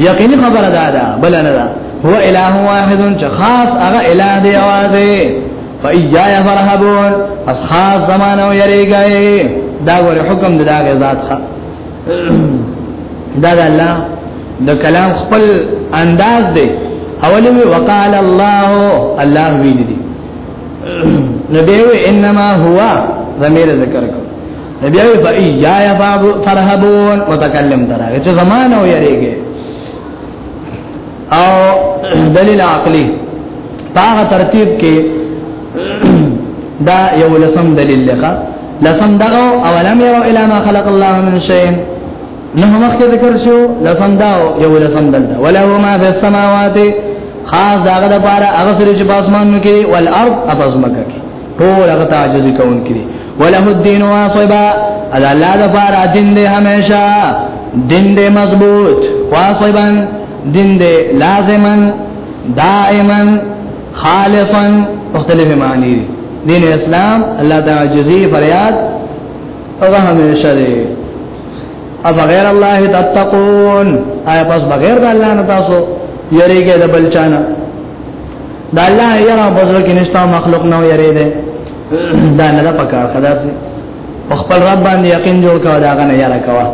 یقیني خبره ده دا بل نه ده هو اله واحد چې خاص هغه اله دی اوازه فایا فرحبون اس خاص زمانه یریږي دا ور حکم دی دا ذات ښه دا د الله د کلام خپل انداز دی اولی وی وقال الله الله ویل دي نبی انما هو ضمیر ذکر کو نبی وی فا ایا یا فابو فرحبون متکلم ترا چې زمانه ویریږي او دلیل عقلی پاغه ترتیب کې دا یو لسم دلیل لکه لسم دغه اولم یو الا ما خلق الله من شیء نه مخکې ذکر شو لسم دا یو لسم دلته وله ما فی السماوات خاص داغه لپاره هغه سره چې په اسمانو کې ول ارض اپس مکه کې ټول هغه تعجز کوون کړي وله الدين واصبا اذا الله د بار دین دې همیشه دین دې مضبوط واصبا دین دې لازما دائما خالصا مختلف معنی دین اسلام الله تعجزي فریاد هغه همیشه دې او غیر الله تتقون آیا پس بغیر د الله نه تاسو یریږئ د بلچانه دا الله یرا بزر کې نشتا مخلوق نو یری ده دا نه ده پکار خدا سي خپل رب باندې یقین جوړ کړه دا غنه یرا کوا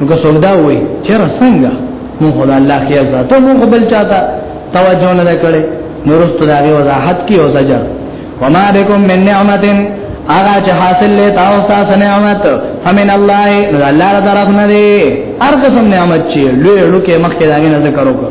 نو که څوک دا وای چې څنګه مو خدای الله خیر ذاته مو قبل چاته توجه نه کړي نورست دا غي وضاحت کی او زجر وما بكم من نعمت اغا چې حاصل له تاسو تاسو نعمت فمن الله الله تعالی طرف نه دی هر قسم نعمت چې لوی لوی مخکې دا غي نه ذکر وکړه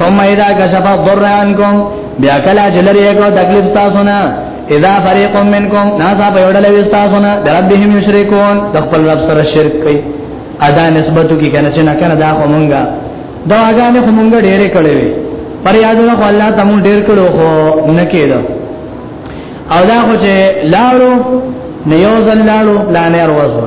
ثم اذا كشف الضر عنكم بیا کلا جلری کو تکلیف تاسو نه اذا فريق منكم ناسا په وړل وی تاسو نه ربهم یشرکون د خپل رب سره شرک کوي ادا نسبتو کی کنه چې نه کنه دا خو مونږه دا هغه نه خو مونږه ډېرې کړې وي پر یادونه خو الله تمو ډېر کړو خو نه کېده او دا خو چې لاړو نه یو ځل لاړو پلانې وروزو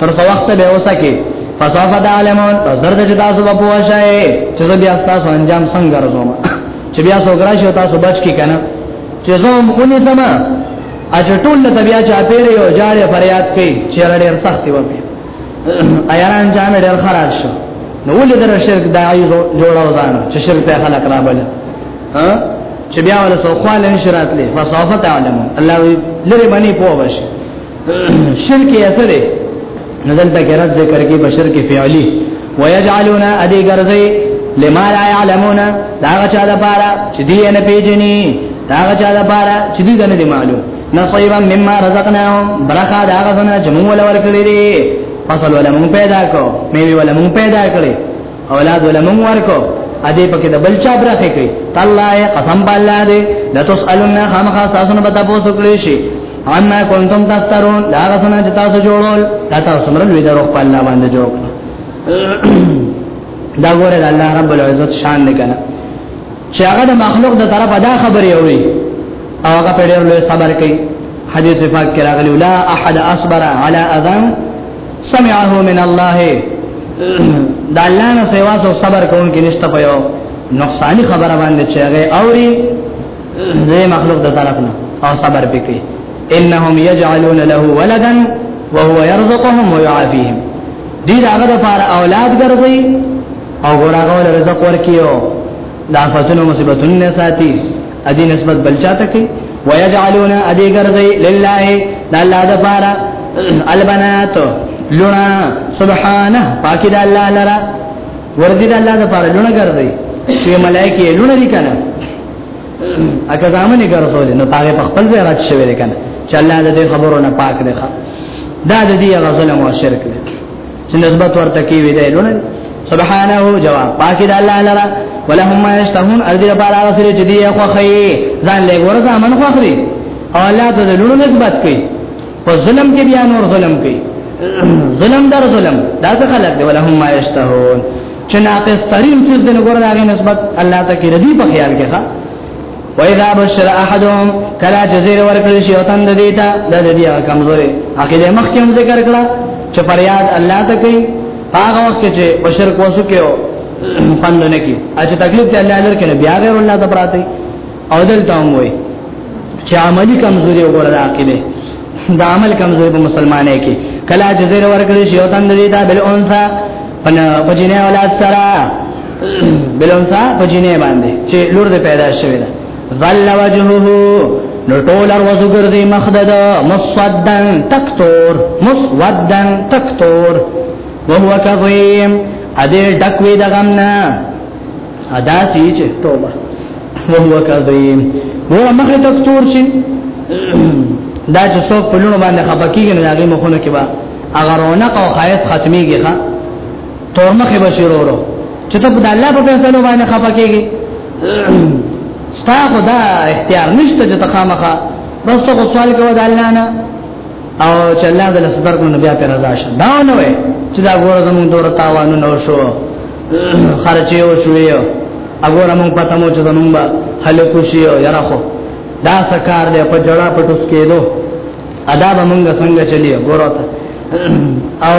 تر څو وخت به اوسه کې فصافه د عالمون په زرد چې تاسو په پوه شئ چې بیا تاسو انجام څنګه راځوم چې بیا څو ګرځي تاسو بچ کې کنه چې زوم اونې سما اچ ټول ته بیا چا پیره یو جاړه فریاد کوي چې ډېر سخت وي ایران جام ډېر خراب شو نو ولې در شرک دایي جوړاو ځان چې شرک ته خلک را بل ها چې بیا ولا سو خپل انشرات لې فصافه تعلم الله لری باندې پوه شي شرک یې څه دی نزل ته کرت ذکر کې بشر کې فعلی ويجعلون ادي ګرځي لما لا يعلمون دا چا د پاره چې دی نه پیژني دا چا د پاره چې دی نه دی معلوم نصيبا مما رزقناهم برخه دا غزنه جمع ول ورکړي دي فصل ولمون پیدا کو میوه ولمون پیدا کړي اولاد ولمن ورکو ا دې پکې د بل چا برخه کوي الله قسم بالله دې د تسالون خامخا تاسو نه بتا پوسو کړی شي ان کنتم تسترون دا غسنه چې تاسو جوړول دا تاسو مر لوی درو په الله باندې جوړ دا ګوره د الله رب العزت شان نه کنه چې هغه د مخلوق د طرفه دا خبرې وي او هغه په ډېر لوی صبر کوي حدیث پاک کې راغلی لا احد اصبر على اذان سمعه من الله د الله نه سیوا سو صبر کون کې نشته پيو نقصانی خبره باندې چې هغه اوري زې مخلوق د طرف نه او صبر پکې انهم يجعلون له ولدا وهو يرزقهم ويعافيهم دې هغه لپاره اولاد ګرځي او ګورغه رزق ورکيو د آفاتونو مصیبتونو نه ساتي ادي نسبت بل چاته کوي ويجعلون ادي ګرځي لله د الله د پاره البنات لونا سبحانه پاکي د الله لرا ورزي د الله د پاره لونا ګرځي چې ملائکه لونا دي کنه اګه ځامنه ګرځول نو پاره په خپل ځای راځي شوی کنه چې الله د خبرو نه پاک دی دا د دې غزل او شرک دی چې نسبت ورته کې وي دی لونه سبحانه جواب پاک د الله لرا ولهم ما یشتهون ارضی لپاره هغه سره چې دی خو خی ځان له ګور ځامن خو اخري او الله ته د لونو نسبت کوي په ظلم کې بیا نور ظلم کوي ظلم در ظلم دا څه خلک دی ولهم ما یشتهون چې ناقص ترین څه د نګور راغی نسبت الله ته کې ردی په خیال کې ښا وإذا بشر أحدهم کلا جزير ورکړي شي او تند دیتا د دې کمزوري عقیده مخکې ذکر کړه چې فریاد الله ته کوي هغه وخت چې بشر کوسو کې پند نه کی اچ تکلیف ته الله لر کنه بیا غیر الله ته پراته او دلته هم وای چې عملی کمزوري وګړه عقیده د عمل کمزوري په مسلمانې کې کلا جزيره ورکړي شي او تند دي دا بل اونثا پنه پجنه اولاد سره بلونسا په جنې باندې چې لور دې پیدا شوې ده ظل وجهه نو ټول ورځو ګرځي مخدد مصدن تکتور مصدن تکتور وهو کظیم ا دې ډکوي د غم نه ادا سي چې توبه وهو کظیم ور مخه تکتور شي دا چې څوک په لونو باندې خپکیږي نه هغه مخونه کې با اگر رونق او خایس ختميږي ښا تورمخه بشیرورو چې ته په الله په فیصلو باندې خپه کېږي ستا خدا اختیار نشته چې ته خامخا بس ته سوال کوو د الله نه او چې الله د صبر کو نبي پر رضا شه دا نه وي چې دا ګور زمون دور تاوانو نو شو خرچې او شوې او هغه موږ پته مو چې زمون با هله کوشي او یرا خو دا سکار دی په جړه پټوس کېدو ادا به موږ څنګه چلیو ګورو او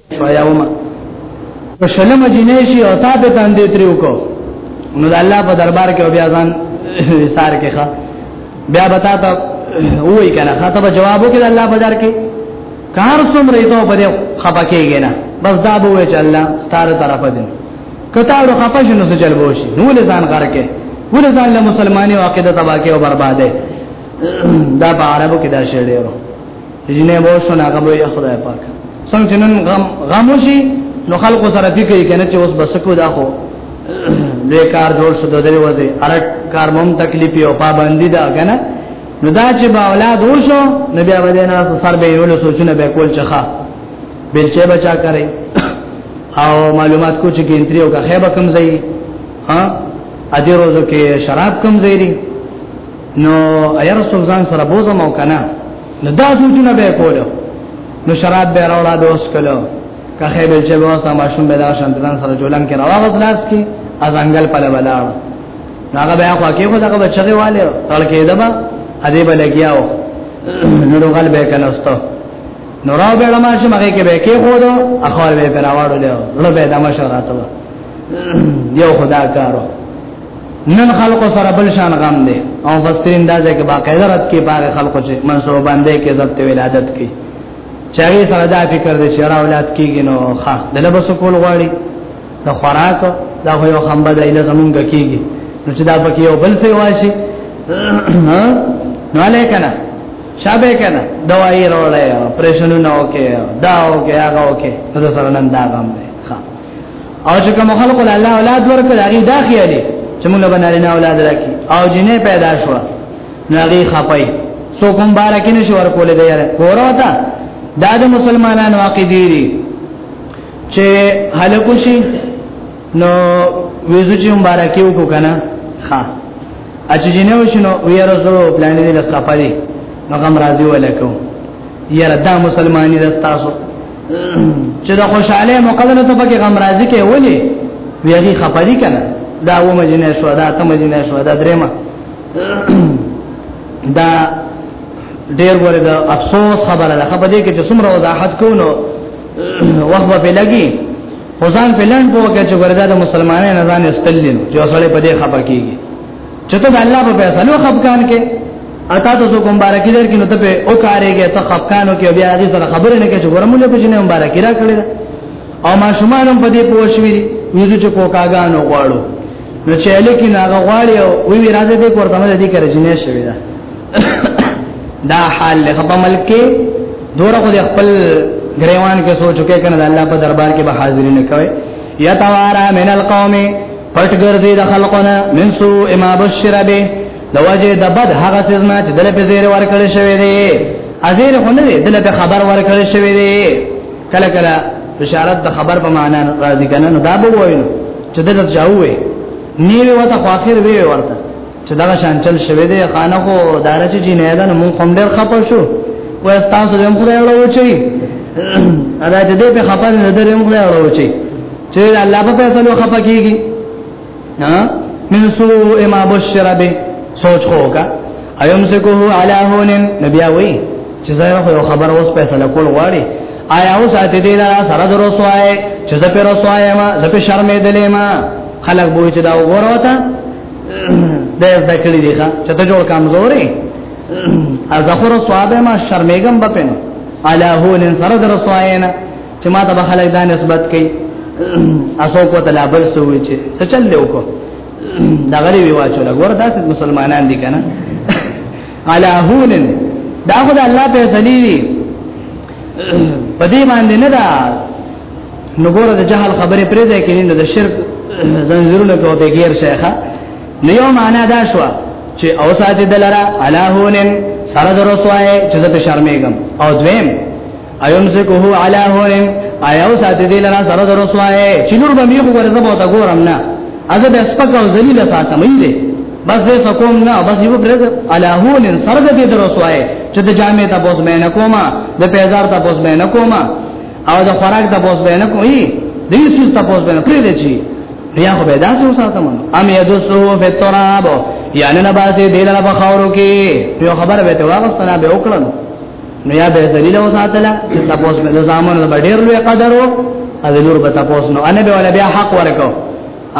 فیاوما فشلم جنیشی او تا په تان دې تریو کو نو د الله په دربار کې بیا ځان سار کې ښا بیا بتا ته وای کنه خاطب جوابو کې د الله په در کې کار سم ریته په دې خپه کېږي نه بس دا به وای چې الله ستاره طرفه دې کته ورو خپه شنو څه چل بوشي نو له ځان غار کې ول ځان له مسلمانانو عقیده تباہ کې او برباده دا په عربو کې دا شعر دی جنې وو سن هغه به خدای پاک څنګه نن غم غم شي نو خلکو سره فکر کنه چې اوس بس کو دا خو لوی کار جوړ شو د دې وځي ار کار مم تکلیف او پابندی دا کنه نو دا چې با اولاد وشو نبی باندې نه سر به یو له سوچنه به کول چخه بلچه بچا کرے او معلومات کو چې ګینتری او کا خیبه کم زئی ها اجي روزو کې شراب کم زئی نو ایر سوزان سره بوزم او کنه نو دا سوچونه به کولو نو شراب به راوړا دوس کلو که خیبل چې واسه ماشوم به دا شان ځان سره جولان کې راوغز لاس کې ازنګل په لبلاړ هغه بیا خو کې خو دغه بچره والے تړ کې دبا ادی به لګیاو نو روغل به کناستو نو راو به لما چې مګه کې به کې خو دو اخوال به پر راوړل له به دمه شراته یو خدا کارو نن خلق سره بل شان غم دی او بسترین دا ځکه باقاعده رات کې بار خلق چې منسوب باندې کې عزت ولادت کې چاري سره دا فکر دې چې را اولاد کېږي نو ښه دله بس کول غواړي د خوراک دا خو یو خمبه د اله زمونږ کېږي نو چې دا پکې یو بل څه واشي نو له کنه شابه کنه دوايي وروړې پرېشنونه وکي دا وکي هغه وکي څه سره نن دا غم دی او چې کوم خلق الله اولاد ورکړ هغه دا خیالي چې موږ به نارینه اولاد راکې او جنې پیدا شو نو هغه خپای سو کوم بارکه نشو ورکول دی یاره ورته دا د مسلمانانو عقیده دي چې هلکو شي نو ویزو چې مبارکي وکړو کنه ها اچ جنو شنو وی رسو پلان دې لسخپري نو کوم راضي ولکو یاره دا مسلمانې د تاسو چې د خوشاله مقدمه ته پکې غم راځي کې ولي ویری خپري کنه دا و مجنه شو دا ته مجنه شو دا درېما دا ډېر ګوره دا افسوس خبره ده خبره دې کې چې څومره وضاحت کو نو وخت به لګي خدان په لړن په وکه چې وردا د مسلمانانو نه ځان استلین چې اوسړې په دې خبر کیږي چې ته د الله په فیصلو خفقان کې اتا ته څوک مبارکي درکې نو ته په او کارېږي ته خفقانو کې بیا هغه سره خبرې نه کې چې ورمولې په جنې مبارکي را کړې او ما شومان په دې پوښوي ویزو چې کوکاګانو غواړو نو چې لکه ناغه غواړي او وی وی راځي دې کوړه مده دې کرے جنې شوی دا دا حال له په ملک کې دوره خو خپل غریوان کې سوچ کې کنه الله په دربار کې به حاضر نه کوي یتوارا من القوم پټ ګرځي د خلقونه من سو اما بشر به د وجه د بد هغه څه چې دله په زیر ورکړ شوی دی ازیر خو نه دی دله په خبر ورکړ شوی دی کله کله بشارت د خبر په معنا راځي کنه نو دا به وایو چې دله جاوې نیوی وته خو اخر وی ورته چې دا شان چل شوی دی خانه خو دارچ جی نه ده نو مونږ هم ډېر خپه شو وای تاسو هم خدای وړو چی ادا دې په خپل نظر هم خدای وړو چی چې الله په فیصلو خپه کیږي ها من سوء ما بشر به سوچ خوګه ايوم سکوه علی هون نبی وی چې زه یو خبر اوس فیصله کول غواړي آیا اوس اته دې لاره سره درو سوای چې زه پر سوای ما زه په شرمې دلې ما خلک بوې چې دا وروته د زده کړې دي ښا چې ته جوړ کمزوري از اخر سوابه ما شرمېګم بپنه علی هون سره درو سوای نه چې ما ته به خلک دا نسبت کوي اسو کو ته لا بل سوې چې څه چل له وکړو دا غری وی واچو لا ګور داسې مسلمانان دي کنه علا هونن دا خو د الله په ځلی دي په دې باندې نه دا نو ګور د جهل خبره پرې ده کې نو د شرک زنجیرونه کو به غیر شیخه نو یو معنا دا شو چې او ساتي دلرا علا هونن سره درسوای چې زه په شرمېږم او دویم ايمسکه علی هون ایاو ساتي دې لرا سره درو سوای چې نور به میخو ورزه مو تا ګورم نه از به سپک او ذلیل ساتم دې بس دې سکوم نه بس یو پرز علی هون سره دې درو سوای چې د جامع ته بوز مې نه کومه د پیزار ته بوز مې نه کومه او د خوراک ته بوز مې نه کوي دې څه ته بوز مې نه پرې دې چی بیا خو به داسې وساتم ام یدسو فی التراب یعنی نباسه دې لرا په خاورو کې یو خبر به ته واغستنه به وکړم نو یا به ذلیل او ساتله چې تاسو به زامن له ډیر لوی قدر وو او نور به تاسو نو ان به ولا بیا حق ورکو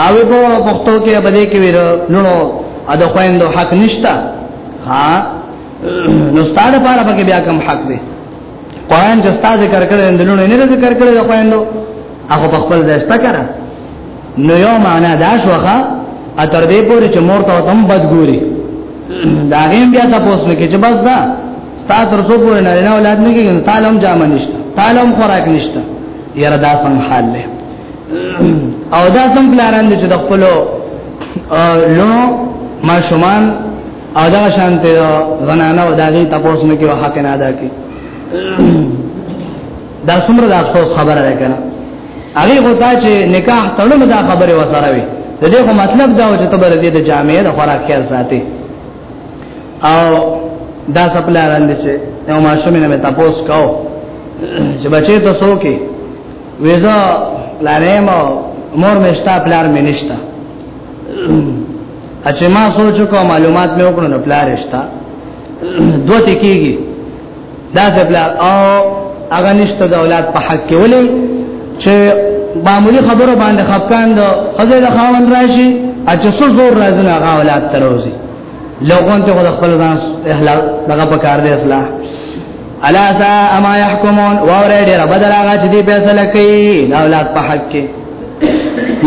او په پښتو کې بده کې ویرو نو ا د خويندو حق نشتا ها نو ستاره پاره پکې بیا کم حق دی قرآن چې ستاسو ذکر کړل اندلونه نه ذکر کړل خويندو هغه په خپل ځای ستکره نو یو معنا دا شوخه اتر دې پورې چې مور ته تم بد ګوري دا غیم بیا تاسو نه کې چې بس دا تاسو تر څو پورې نه نه اولاد نه کېږي تعلم جامه نشته تعلم خوراک نشته یره دا څنګه حال دی او دا سم پلاران دي چې د خپل لو ما شومان او دا شانته زنانه او داغي تاسو نه کې حق نه ادا کړي دا څومره د افسوس خبره ده کنه هغه غوتا چې نکاح تړم دا خبره وسره وي د دې خو مطلب دا و چې تبر دې د جامع د خوراک خیال ساتي او دا خپل راند چې یو ماشوم نه تاسو کاو چې بچي ته سو کې وېزا لارېم مور مشتا پلار مې نشتا اچھا ما سوچو کو معلومات مې وکړو نو پلار رښتا دوته کیږي دا سپلا او هغه نشته د اولاد په حق کې ولې چې معمولی خبرو باندې خفقان دو خزه د خاون راشي اچھا سو زور راځي هغه اولاد تروزي لوګون ته خود خپل ځان احلال دغه په کار دی اصلاح الا سا اما يحكمون وره ډیر بدل هغه چې دی فیصله کوي اولاد په حق کې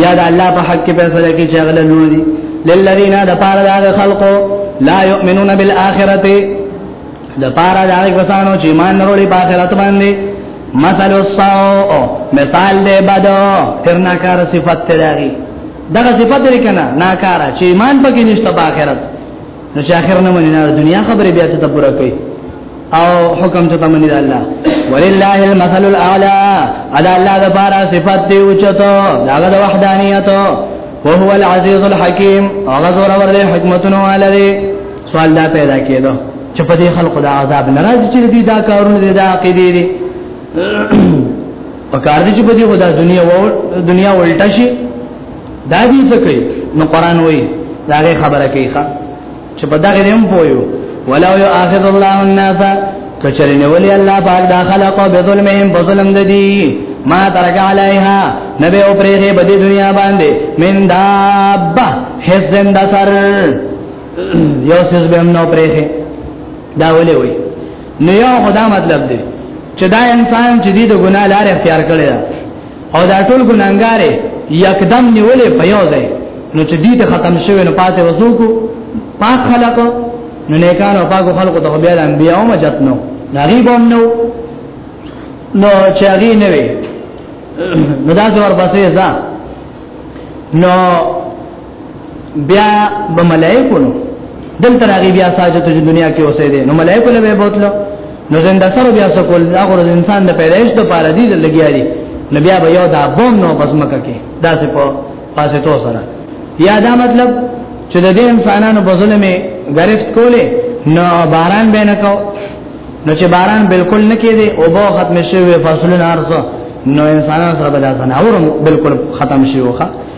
یا د الله په حق کې فیصله کوي چې هغه لوري للذین دفار داغ خلقو لا یؤمنون بالآخرت د پاره دا کسانو چې مان نرولې په آخرت باندې مثل الصو مثال دې بدو تر ناکار صفت ته راغی دا صفت لري کنه ناکار چې ایمان پکې نشته په آخرت نو چې آخر نه مني نه دنیا خبره بیا ته پوره کوي او حکم ته مني الله ولله المثل الاعلى ادا الله د پاره صفت دی او چتو داغه د وحدانیت وهو العزیز الحکیم هغه زور ور دې حکمتونو ولري سوال دا پیدا کېدو چې په دې خلکو دا عذاب ناراض چې دې دا کارونه دې دا عقیدې دې په کار دې چې په دې خدا دنیا و دنیا ولټه شي دا دې څه کوي نو قران وایي دا خبره کوي ښا چې په دا کې هم پويو ولو يؤاخذ الله الناس کچرین ولی الله پاک دا خلق به ظلمهم بظلم ددی ما ترک علیها نبی او پرې به دنیا باندې من دابه هزم دثر یو سیز به هم نو پرېخه دا ولې وي نو یو خدا مطلب دی چې دا انسان چې د ګناه لار اختیار کړی او دا ټول ګناګار یکدم نیولې په یو ځای نو چې دې ته ختم شوی نو پاتې وځوکو پاک خلق نو نیکانو پاکو خلقو ته بیا د انبیانو مجت نو غریب هم نو نو چې هغه نه وي نو دا څور بسې ځه نو بیا به ملائکو نو دلته راغی بیا ساجت چې دنیا کې اوسې دي نو ملائکو له به بوتلو نو زنده سره بیا سکول دا غره انسان د پیدایش ته پاره دي لګیا دي نو بیا به یو دا بوم نو بس مکه کې دا څه په پاسه تو سره یا دا مطلب چې د دې انسانانو په ظلم غرفت کولې نو باران به نه کو نو چې باران بالکل نه کېده او به ختم شوی فصلونه ارزه نو انسانان سره بلا سن اورم بالکل ختم شي وخه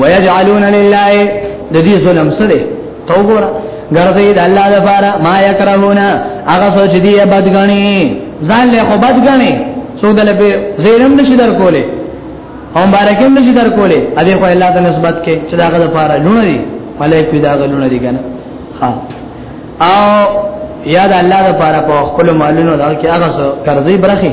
ويجعلون لله د دې ظلم سره تو ګور ګرځي د الله لپاره ما یکرهونا هغه سوچ دی بدګنی ځان له خو بدګنی سو دل په زیرم نشي در کوله او مبارکم نشي در کوله ا دې خو الله ته نسبت کې چې داغه لپاره لونه دي ملائکه داغه لونه دي کنه ها او یاد الله لپاره په خپل مالونو دا کې هغه سو قرضې برخي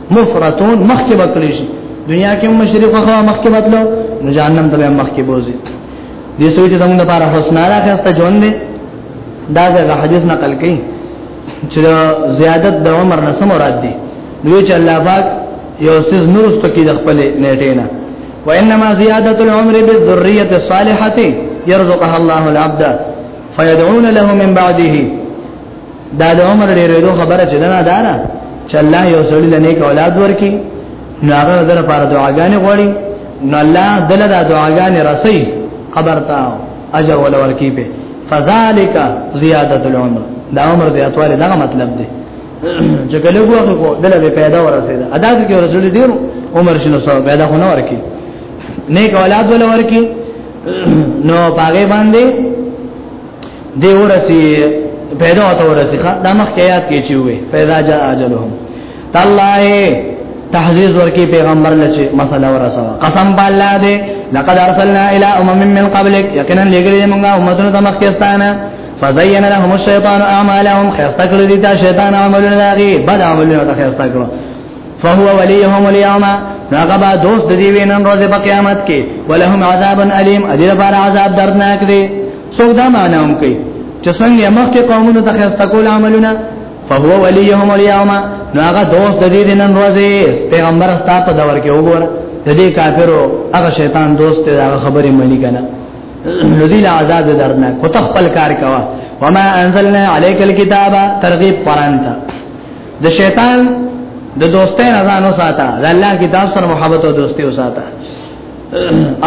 مفرتون مخکې بکړي شي دنیا کې مشرق خو مخکې بتلو نو جهنم ته مخکې بوزي دې سوي چې زموږ لپاره حسن را خسته ژوند دی دا د حدیث نقل کړي چې زیادت د عمر نه سم مراد دي نو چې الله پاک یو سیز نورست کې د خپل نیټه نه وانما زیادت العمر بالذریه الصالحه يرزقها الله العبد فيدعون له من بعده دا د عمر ډېرېدو خبره چې دنا دارا چې الله یو سړي له نیک اولاد ورکي نو هغه در لپاره دعاګانې غوړي نو الله دله دا دعاګانې رسي قبر ته اجر ول ورکي په فذالک زیاده العمر دا عمر زیاتواله دا مطلب دی چې کله وګورو کو دله به پیدا ورسېده ادا کې رسول ډېر عمر شنو سو پیدا خونه ورکي نیک اولاد ول ورکي نو پاګې باندې دی ورسی پیدا ته ورسی دا مخ کې یاد کې چې وې پیدا جاء اجلهم تالله تحذير ورکی پیغمبر لچه مسله ورسا قسم بالله دې لقد ارسلنا الى امم من قبلك یقینا لګرې موږ امتونو ته مخکستانه فزين لهم الشيطان اعمالهم خيستقل دي تا شيطان عملونه داغي بد عملونه ته خيستقل فهو وليهم اليوم راغبا دوست دی وینن روز په قیامت کې ولهم عذاب الیم ادي لپاره عذاب دردناک دی څوک دا معنا هم کوي چې څنګه مخکې قومونو ته خسته کول عملونه فهو وليهم اليوم نو هغه دوست د دې نن ورځې پیغمبر ستاسو په دور کې وګوره د دې کافرو هغه شیطان دوست دی هغه خبرې ملي کنه لذي لا عذاب درنه کو تخپل کار کوا وما انزلنا عليك الكتاب ترغيب قران ته د شیطان د دوستۍ نه ځانو ساته د الله کتاب سره محبت او دوستي وساته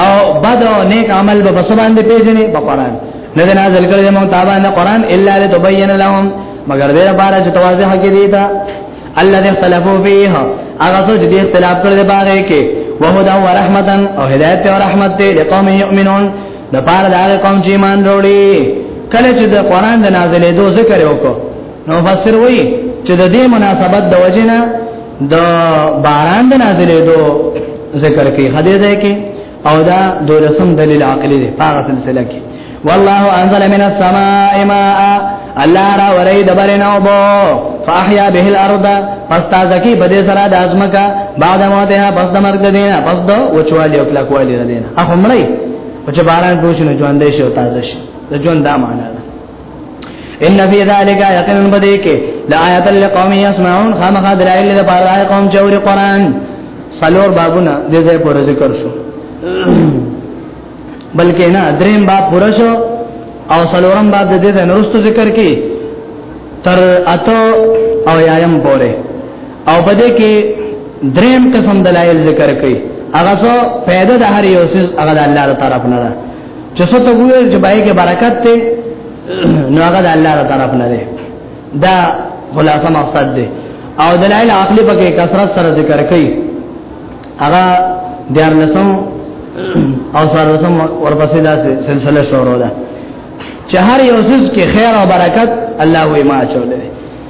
او بد او نیک عمل به بس باندې پیژنې په قران نه ده نازل کړی مو تابانه قران الا لتبین لهم مگر دې لپاره چې توازه کې دی تا الله دې اختلافو فيه هغه څه چې اختلاف کړل باغې کې وهدا و رحمتن او هدایت او رحمت دې لقوم یؤمنون د پاره دا قوم چې ایمان وروړي کله چې د قران د نازلې دوه ذکر وکړو نو فسر وایي چې د دې مناسبت د وجنه د باران د نازلې دو ذکر کوي حدیث ده کې او دا دولسم دلیل عقلی دی هغه سلسله کې والله انزل من السماء ماء الله را ورې د برنه وبو فاحیا به الارض فاستاذ کی بده سره د ازمکا بعد موته پس د مرګ دینه پس د وچوالی او کلا کوالی دینه اخو مړی او چې باران پوښنه ژوندې شو تازه شي د ژوند دا معنی ده ان فی ذلک یقینا بدیک لا آیات لقوم یسمعون خامخ دلائل د بار قوم چور قران سلور بابونه د دې پر ذکر شو بلکې نه دریم باب پوره شو او سلورم باب د دې نورستو ذکر کی تر اتو او یایم پوره او بده کې دریم قسم دلایل ذکر کړي هغه سو پیدا د هر یو سیس هغه د الله تعالی په نړۍ چې څه ته وویل چې بای کې برکت ته نو هغه د الله تعالی طرف نه دی دا خلاصه مقصد دی او دلایل عقلی په کې کثرت سره ذکر کړي هغه دیار لسم او سر لسم ورپسې دا سلسله شروع ده چې هر یو څه کې خیر او برکت الله وې ما چولې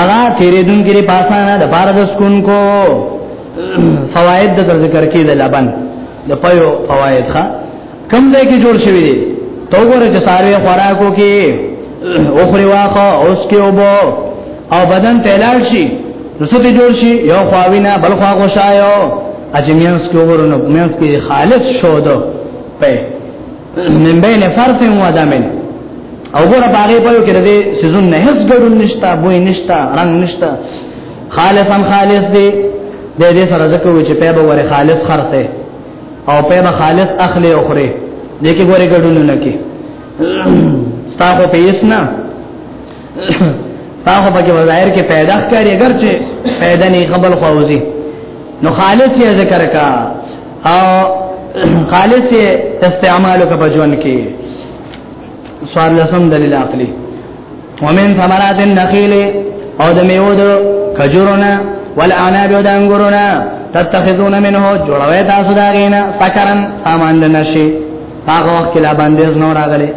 اغا تیرې دن کې پاسانه د بار د سکون کو فواید د ذکر کې د لبن د پيو فواید ښا کم ځای کې جوړ شوی دی تو ګوره چې ساروی خوراکو کې اوخري واخه اوس کې وبو او بدن تلال شي نو څه ته جوړ شي یو خواوینا بل خوا غوشایو اجمینس کې ورنو مینس کې خالص شو دو په من بین فرث و دمن او ګوره باغې په یو کې دې سيزون نه هیڅ ګډون نشتا بوې نشتا رنگ نشتا خالصا خالص دی د دې سره ځکه و چې په به وره خالص خرته او په به خالص اخلي او خره دې کې ګوره ګډون نه کې تاسو په یسنا هغه په ظاهر کې پیدا ښکاری اگر چې پیدا نه قبل خوځي نو خالص یې ذکر کا او خالص استعمال کا بجون کې سوال لسم دلیل عقلی ومن ثمرات النخيل او د میوه د کجورونه والعناب او د انګورونه تتخذون منه جوړوي تاسو دا غینا سکرن سامان د نشي هغه وخت لا باندې نور راغلي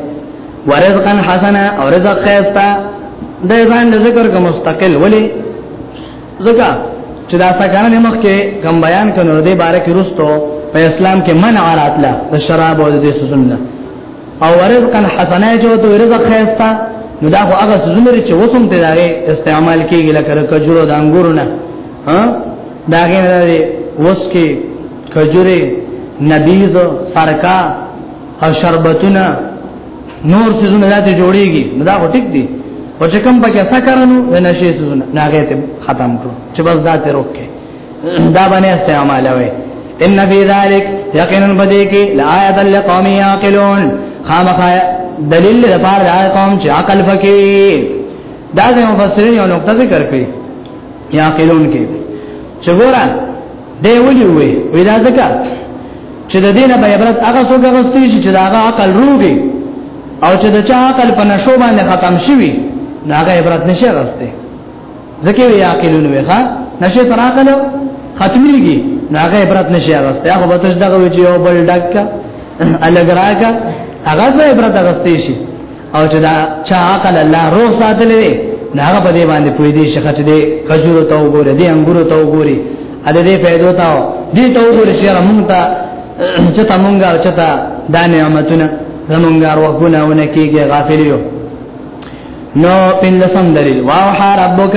ورزقا حسنا او رزق خیستا د ځان د ذکر کوم مستقل ولی ځکه چې دا څنګه نه مخ کې کم بیان کړو د باره کې رستو په اسلام کې منع راتله د شراب او د سنت او رزقا حسنا جو ته رزق خیستا نو دا خو هغه سنت چې وسم ته دغه استعمال کیږي لکه کجورو د انګورو نه ها داګه نه وس کې کجوره نبیز سرکا او شربتونه نور څه زونه داتې جوړيږي دا خو ټیک دي او چې کوم پکې څه کارنو د نشي څه زونه ناګه ته ختم کړو چې بس دا ته روکه دا باندې استعمال وي ان فی ذلک یقینا بدی کی لآیت لقوم یعقلون خامخ دلیل لپاره دا قوم چې عقل فکری دا د مفسرین یو نقطه ذکر کړي یعقلون کې چې ګورئ دی ولي وې وې دا ځکه چې د دینه به عبرت هغه څوک غوستي شي چې دا هغه عقل روغي او چې د چا عقل په نشو باندې ختم شوی دا هغه عبرت نشي غوستي ځکه وی عاقلون وي ښا نشه تر عقل ختميږي دا هغه عبرت نشي غوستي هغه به تاسو دغه وی چې یو بل ډک الګراګه هغه به عبرت غوستي شي او چې دا چا عقل الله روح ساتلې دی نو هغه په دې باندې پوي دي شخص دې کجورو ته وګوري دې انګورو ته وګوري ا دې پیدا تا دې ته وګوري چې موږ ته چې تا مونږه چې تا دا نعمتونه زمونږه ورکونه ونه کیږي غافل یو نو پین لسم دلیل واوحا ربک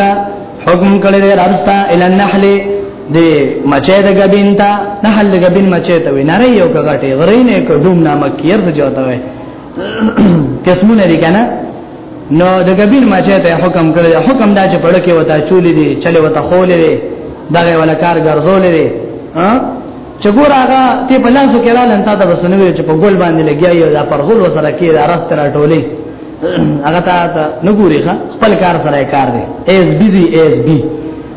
حکم کړی دی رستا ال النحل دی مچې د غبین تا نحل د غبین مچې ته وی نری یو کغټي غرینه کډوم نامک یې ورته جوړه قسمونه دي کنه نو د کبیر ماچه ته حکم کړی حکم دا چې پړکه وتا چولې دي چلے وتا خولې دي دغه ولا کار ګرځولې دي ها چې ګور هغه ته په لاسو کې رالن تا ته وسنوي چې په ګول باندې لګیا یو دا پر ګول وسره کې دا راست را ټولې هغه تا ته نګوري ښا خپل کار سره کار دی ایس بی دی ایس بی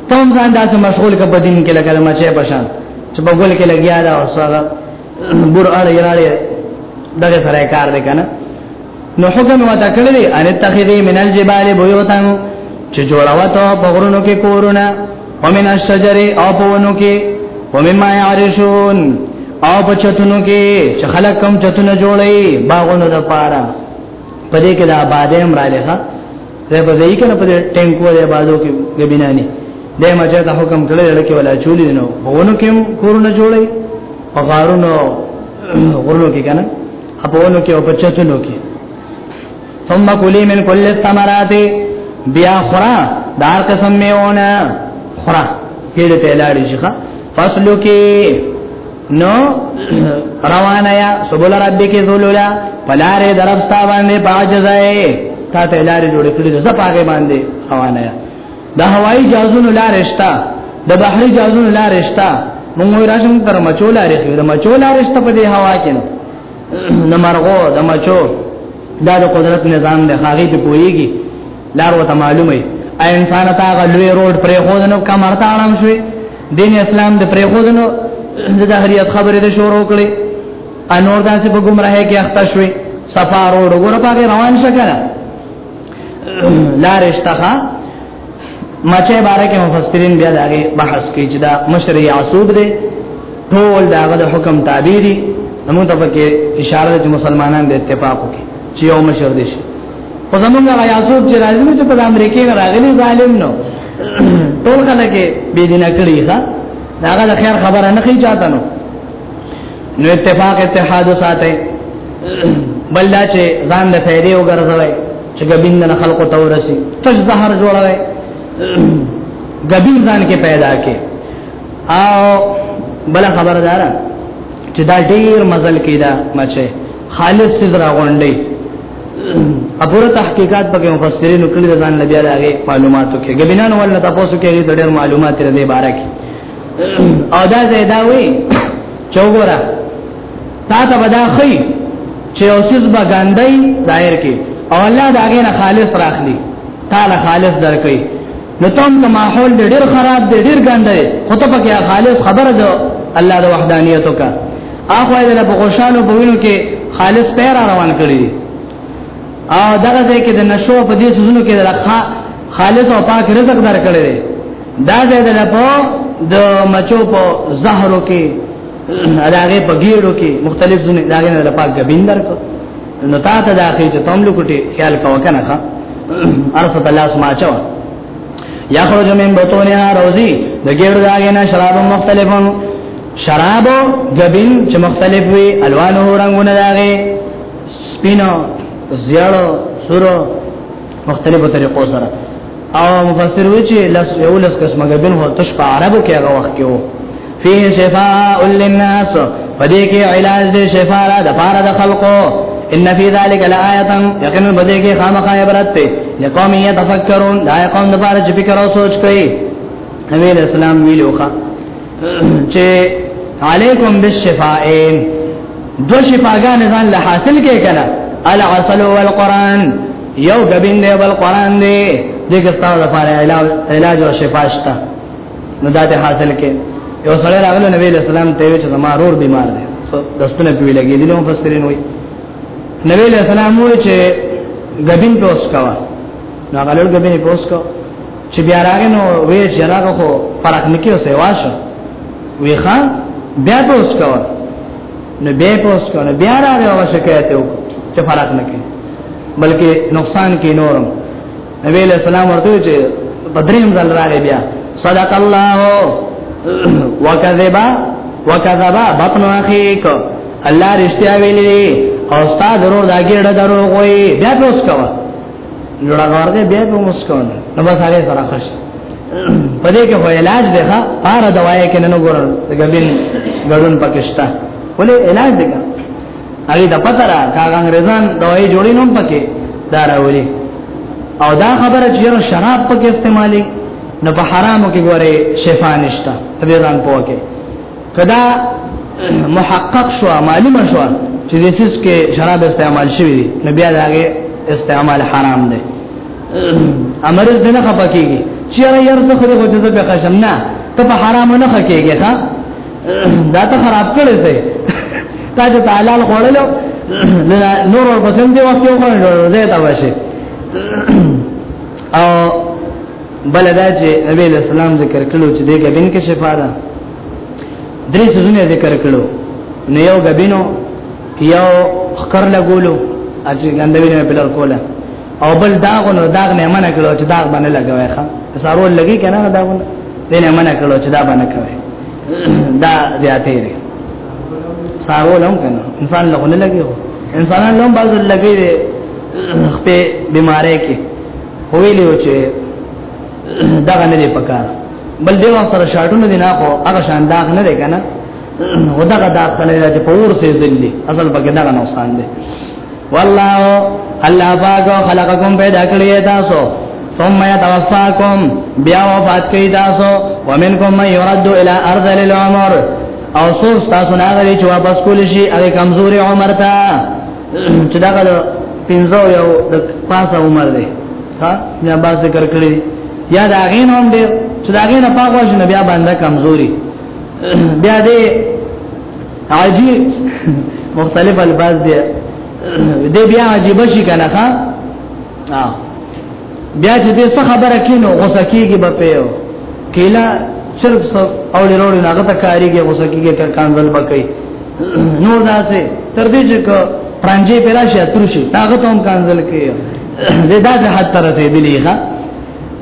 تم ځان داسې مشغول کبدین کې لګل مچه بشان چې په ګول کې لګیا دا وسره ګور اړه یې راړې دغه سره کار دی کنه نو حکم وتا کړی دی ان تخذی من الجبال بیوتن چې جوړاوه ته په غرونو کې کورونه ومن الشجر او په ونو کې ومما يعرشون او په چتونو کې چې خلک کم چتونه جوړي باغونو د پاره پدې کې د آبادې امراله زه په ځای کې نه په ټینګ کو دی بازو کې غبینانی د ما چې ته حکم کړی لکه ولا چولې نو وونو کې کورونه جوړي په غارونو غرونو کې کنه په وونو کې او په چتونو کې ثم کلی من کل الثمرات بیا خورا دار قسم میونه خورا پیړه ته لاړی شيخه فصلو کې نو روانه یا سبول ربک ذلولا پلار درپستا باندې باجزای تا ته لارې جوړ کړې د زپاګه باندې روانه یا د هوایی جازونو لارې شتا د بحری جازونو لارې شتا موږ راشم تر مچولا لري د مچولا لري شته په دې هوا کې نو مرغو د مچو دا د قدرت نظام له هغه ته پويږي لار وته معلومه ای انسان تا غلوی روډ پرې خودنو کمر تاړم شوی دین اسلام د پرې خودنو د دهریت خبره ده شروع کړي انور داسې په گمراهه کې اخته شوی صفا روډ وګوره پاګه روان شکره لارشتخه مچه باره کې مفسرین بیا دغه بحث کوي چې دا مشر یعصوب دی ټول داغه د حکم تعبیری نمون ته پکې اشاره چې مسلمانان د اتفاق وکړي چې یو مشر دي شي خو زمونږ هغه یاسوب چې راځي نو چې په امریکا نه راغلي ظالم نو ټول خلک به دینه کړی ښا هغه د خیر خبره نه کوي چاته نو نو اتفاق اتحاد ساته بل دا چې ځان له فائدې وګرځوي چې ګبین نه خلق ته ورسي تج زهر جوړوي ګبین ځان کې پیدا کې او بل خبردار چې دا ډیر مزل کیدا مچه خالص سزرا غونډي ابوره تحقیقات پکې مفسرین کړي د ځان نبی علیه معلوماتو کې ګبینان ول تاسو کې د ډېر معلومات تر دې باره کې او دا زیدا وی چوغورا تا ته بدا خي چې اوسز بغاندای ظاهر کې او الله دا غیر خالص راخلی تعالی خالص درکې نو تم ته ماحول دې ډېر خراب دی ډېر ګند دی خو ته پکې خالص خبره ده الله د وحدانیت کا اخو دې له بغوشانو په وینو کې خالص پیر روان کړی او دغه ځای کې د نشو په دې سوزونو کې راخه خالص او پاک رزق در کړی دی دا دې د لپو د مچو په زهرو کې اداګه په ګیړو کې مختلف زونه داګه نه لپاک غبیندر کو نو تا ته دا خې چې تم لوکټي خیال کاوه کنه ښا ارث الله سما چوا یخرج من بطونها روزی د ګېړو داګه نه شراب مختلفون شراب غبین چې مختلف وي الوانو رنگونه داګه سپینو زیړو سورو مختلفو طریقو سره او مفسر وی چې لس یو لس قسمه غبن هو تش په عربو کې هغه وخت کې وو فيه شفاء للناس پدې کې علاج دې شفاء را د پاره د خلقو ان فی ذلک لآیه یقینا بده کې خامخا عبرت ته لقوم یتفکرون دا قوم د پاره چې فکر او سوچ کوي نبی اسلام ویلوخه چې علیکم بالشفائین دو شفاګان ځان له حاصل کې کړه العسل والقران یو غبین دی بل قران دی دغه ستاسو لپاره علاج علاج او شفا شته نو دا ته حاصل کې یو سره راغله نبی له سلام ته چې زما رور بیمار دی دستونه پیوی لګی دي نو فسرین وای نبی له سلام وای چې غبین پوس کوا نو غلل غبین پوس کوا چې بیا راغی نو وی چې راغه خو فرق نکي او سیوا شو وی ښا بیا پوس کو نو بیا پوس کو نو بیا راغی او شکایت وکړ چې فرق نکي بلکې نقصان کې نورم نبی له سلام ورته چې بدریم ځل راغی بیا صدق الله وکذبا وکذبا بطن اخیک الله رښتیا ویلي او استاد ورو داګه ډ درو کوي بیا پوس کو لوړا ورته بیا په مسکون نو بس هغه سره خوش پدې کې هو علاج ده ها پار دوايي کې نن وګورم دغه بین غړون پاکستان ولې علاج ده هغه د پته را کاغه انګريزان دوايي جوړې نوم پکې داراولي او دا خبره چې یو شراب پکې استعمالي نو په حرامو کې ګوره شفا نشته دې ځان پوکه کدا محقق شو معلومه شو چې د سیس کې شراب استعمال شوی دی نو بیا داګه استعمال حرام دی امر دې نه خپکیږي چې را یار څه خو چې زه به خشم نه ته په حرام نه خکېږي ها دا ته خراب کړی دی تا چې تعالی خوړلو نور ور پسند دی وخت یو خوړل زه تا وشه او بلدا چې نبی اسلام ذکر کړو چې دې کې بن کې شفاعت درې سيزونه ذکر کړو نو یو غبینو یو خکر لګولو اچې ګندوی نه بلر کوله او بل داغ نو داغ نه منع کړو چې داغ باندې لګوي ښا سارول لګي کنه نه داغ نه نه منع کړو چې دا باندې کوي دا زیاتې دي سارول هم کنه انسان له نه لګي انسانان لوم باز لګي دي خپل بیمارې کې هویلې و چې دا نه دی پکار بل دی سره شاټونه دی نه خو هغه شان داغ نه دی کنه ودغه داغ په لري چې پور سي ذلي اصل پکې دغه نقصان دی والله الله پاک خلقکم پیدا کړی تاسو ثم يتوفاكم بیا وفات کوي تاسو ومنکم من يرد الى ارض العمر او سوس تاسو نه غري چې واپس کول شي هغه کمزوري عمر ته چې دا غل پنځو یو د پاسه عمر دی ها بیا با ذکر کړی یا دا غین هم دی چې دا غین په هغه جن بیا باندې کمزوري بیا دې عجیب مختلف الفاظ دی دې بیا عجیب شي کنه ها بیا چې دې څه خبره کینو غوسه کیږي به پیو کیلا چرګ سب او لرولې هغه ته کاریږي غوسه کیږي کر کانزل بکې نور داسې تر دې چې پرانجې پیرا شي ترشي هغه ته هم کانزل کې دې دا ته حد تر دې دلیغه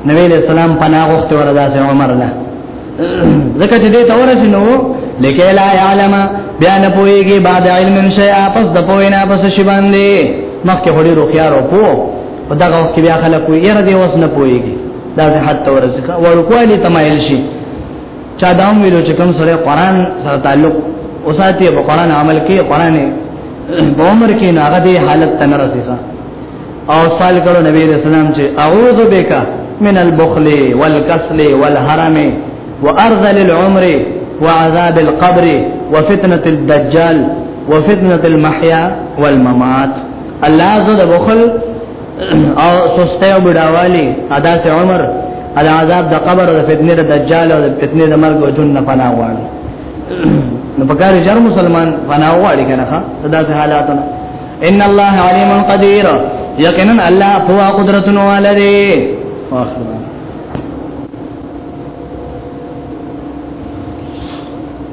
نبی له سلام پناه وخت وردا سه عمر له زکه چې دې ته ورسینو لکه لا علم بیا نه پويږي بعد علم شيء پس د پوینا پس شی باندې مخکې هډي روخيار او پوه په دغه وخت کې بیا خلک وي یره دی اوس نه پويږي دا زه حد تور ځکه ورکوالی تمایل شي چا دا هم ویلو چې کوم سره قران سره تعلق اوساتي په قران عمل کې قران په عمر کې نه هغه دی حالت تن رسېږي او سوال کړو نبی رسول الله چې اعوذ بک من البخل والكسل والحرم وارذل العمر وعذاب القبر وفتنه الدجال وفتنه المحيا والممات الله زو د بخل او سسته او بډاوالی ادا سه عمر ال عذاب د قبر او د فتنه د دجال او د فتنه د مرګ او جن نه پناه غواړي نو په کار جر مسلمان پناه غواړي کنه ها دا سه حالاتونه ان الله علیم قدیر یقینا الله هو قدرت نو ولري واخره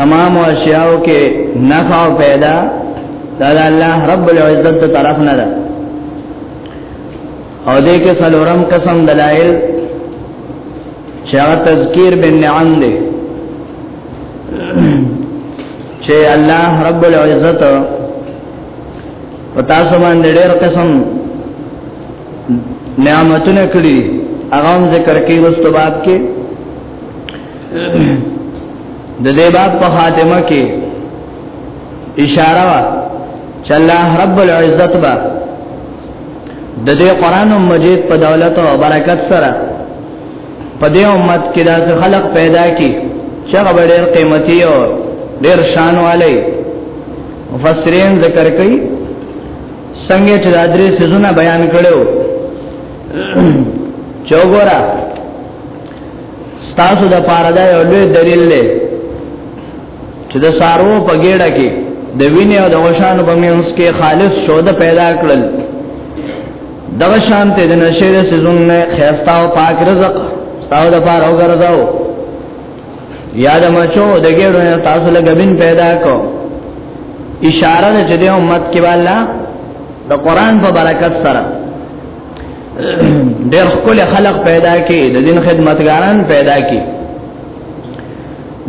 تمام اشیاء کې نفع او پیدا دا الله رب العزت ته طرف نه ده او دې کې څلورم قسم دلایل چې هغه تذکیر بالنعم دی چې الله رب العزت پتا سو باندې ډېر قسم نعمتونه کړی هغه ذکر کې واستباب کې د دې باب په خاتمه کې اشاره وا چې الله رب العزت با د دې قران مجید په دولت او برکت سره په دې امت کې داس خلق پیدا کی چې هغه ډېر قیمتي او ډېر شان والي مفسرین ذکر کوي څنګه چې د درې سيزونه بیان کړو چوغورا ستاسو د پاره دا یو لوی دلیل دی چې د سارو په ګډه کې د وینې او د وشانو په مینس کې خالص شوده پیدا کړل دغه شان ته د نشه د سيزون نه خيستا او پاک رزق تاسو د پاره وګرځاو یاد مچو د ګډو نه تاسو له غبن پیدا کو اشاره ده چې د امت کې والا د قران په برکت سره ډېر خپل خلق پیدا کی د دین خدمتګاران پیدا کی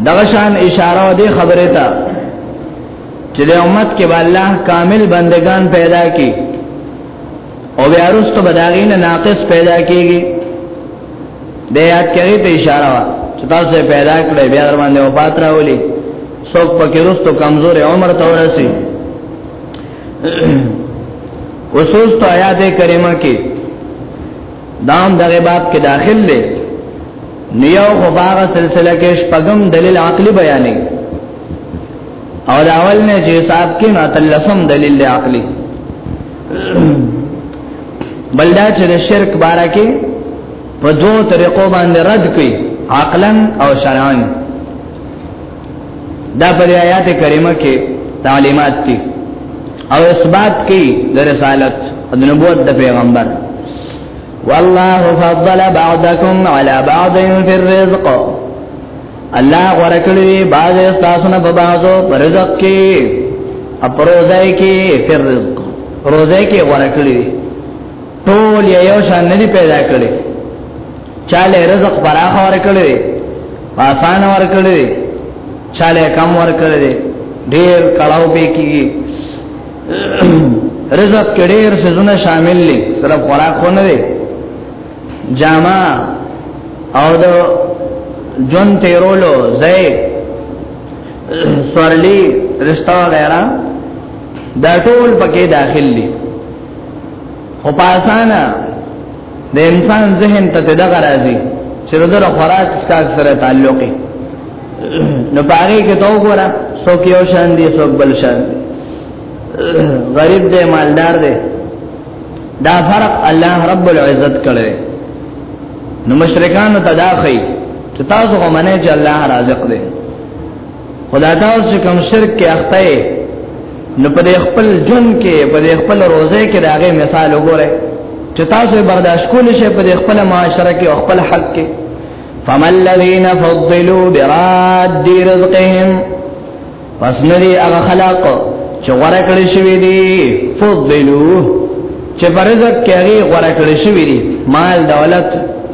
دغه شان اشاره دی خبره ته چې د امت کې به الله کامل بندگان پیدا کی او بیا وروسته به داغین ناقص پیدا کیږي د یاد کړی ته اشاره وا چې تاسو پیدا کړی بیا در باندې وفات راولي څوک پکې وروسته کمزور عمر تورسي وسوس ته آیات کریمه کې دام دغه باب کې داخل دی نیو خو باغ سلسله کې شپږم دلیل عقلی بیانې او دا اول نه چې صاحب کې نو تلسم دلیل عقلی بلدا چې شرک بارا کې په دوه طریقو باندې رد کړي عقلا او شرعا دا په آیات کریمه کې تعلیمات دي او اثبات کوي د رسالت او د نبوت د پیغمبر والله فضل بعضكم على بعض في الرزق الله ورکړي بعض تاسو نه په بعضو پر رزق کې اپروزای کې پر رزق روزای کې ورکړي ټول یو شان نه پیدا کړي چاله رزق پراخ ور کړی آسان ور کړی چاله کم ور کړی ډیر کلاو به کیږي رزق کې ډیر سيزونه شامل دي صرف خوراک نه دي جامع او د جون تیرولو زې سورلی رشتہ وغیرہ دا ټول پکې داخل دي خو پاسانه د انسان ذهن ته دغه راځي چې دغه خوراک څخه سره تعلق نو پاره کې تو ګورا سو کېو شان دي سو بل شان غریب دې مالدار دې دا فرق الله رب العزت کړی نو مشرکان تداخی چې تاسو غو منه چې الله رازق دی خدا دا چې کوم شرک کې اخته نو په خپل جون کې په خپل روزه کې داغه مثال وګوره چې تاسو برداشت کول شي په خپل معاشره کې او خپل حق کې فما الذين فضلوا براد رزقهم پس ندی هغه خلق چې غره کړی شوی دی فضلوا چې برزق کې هغه غره کړی شوی دی مال دولت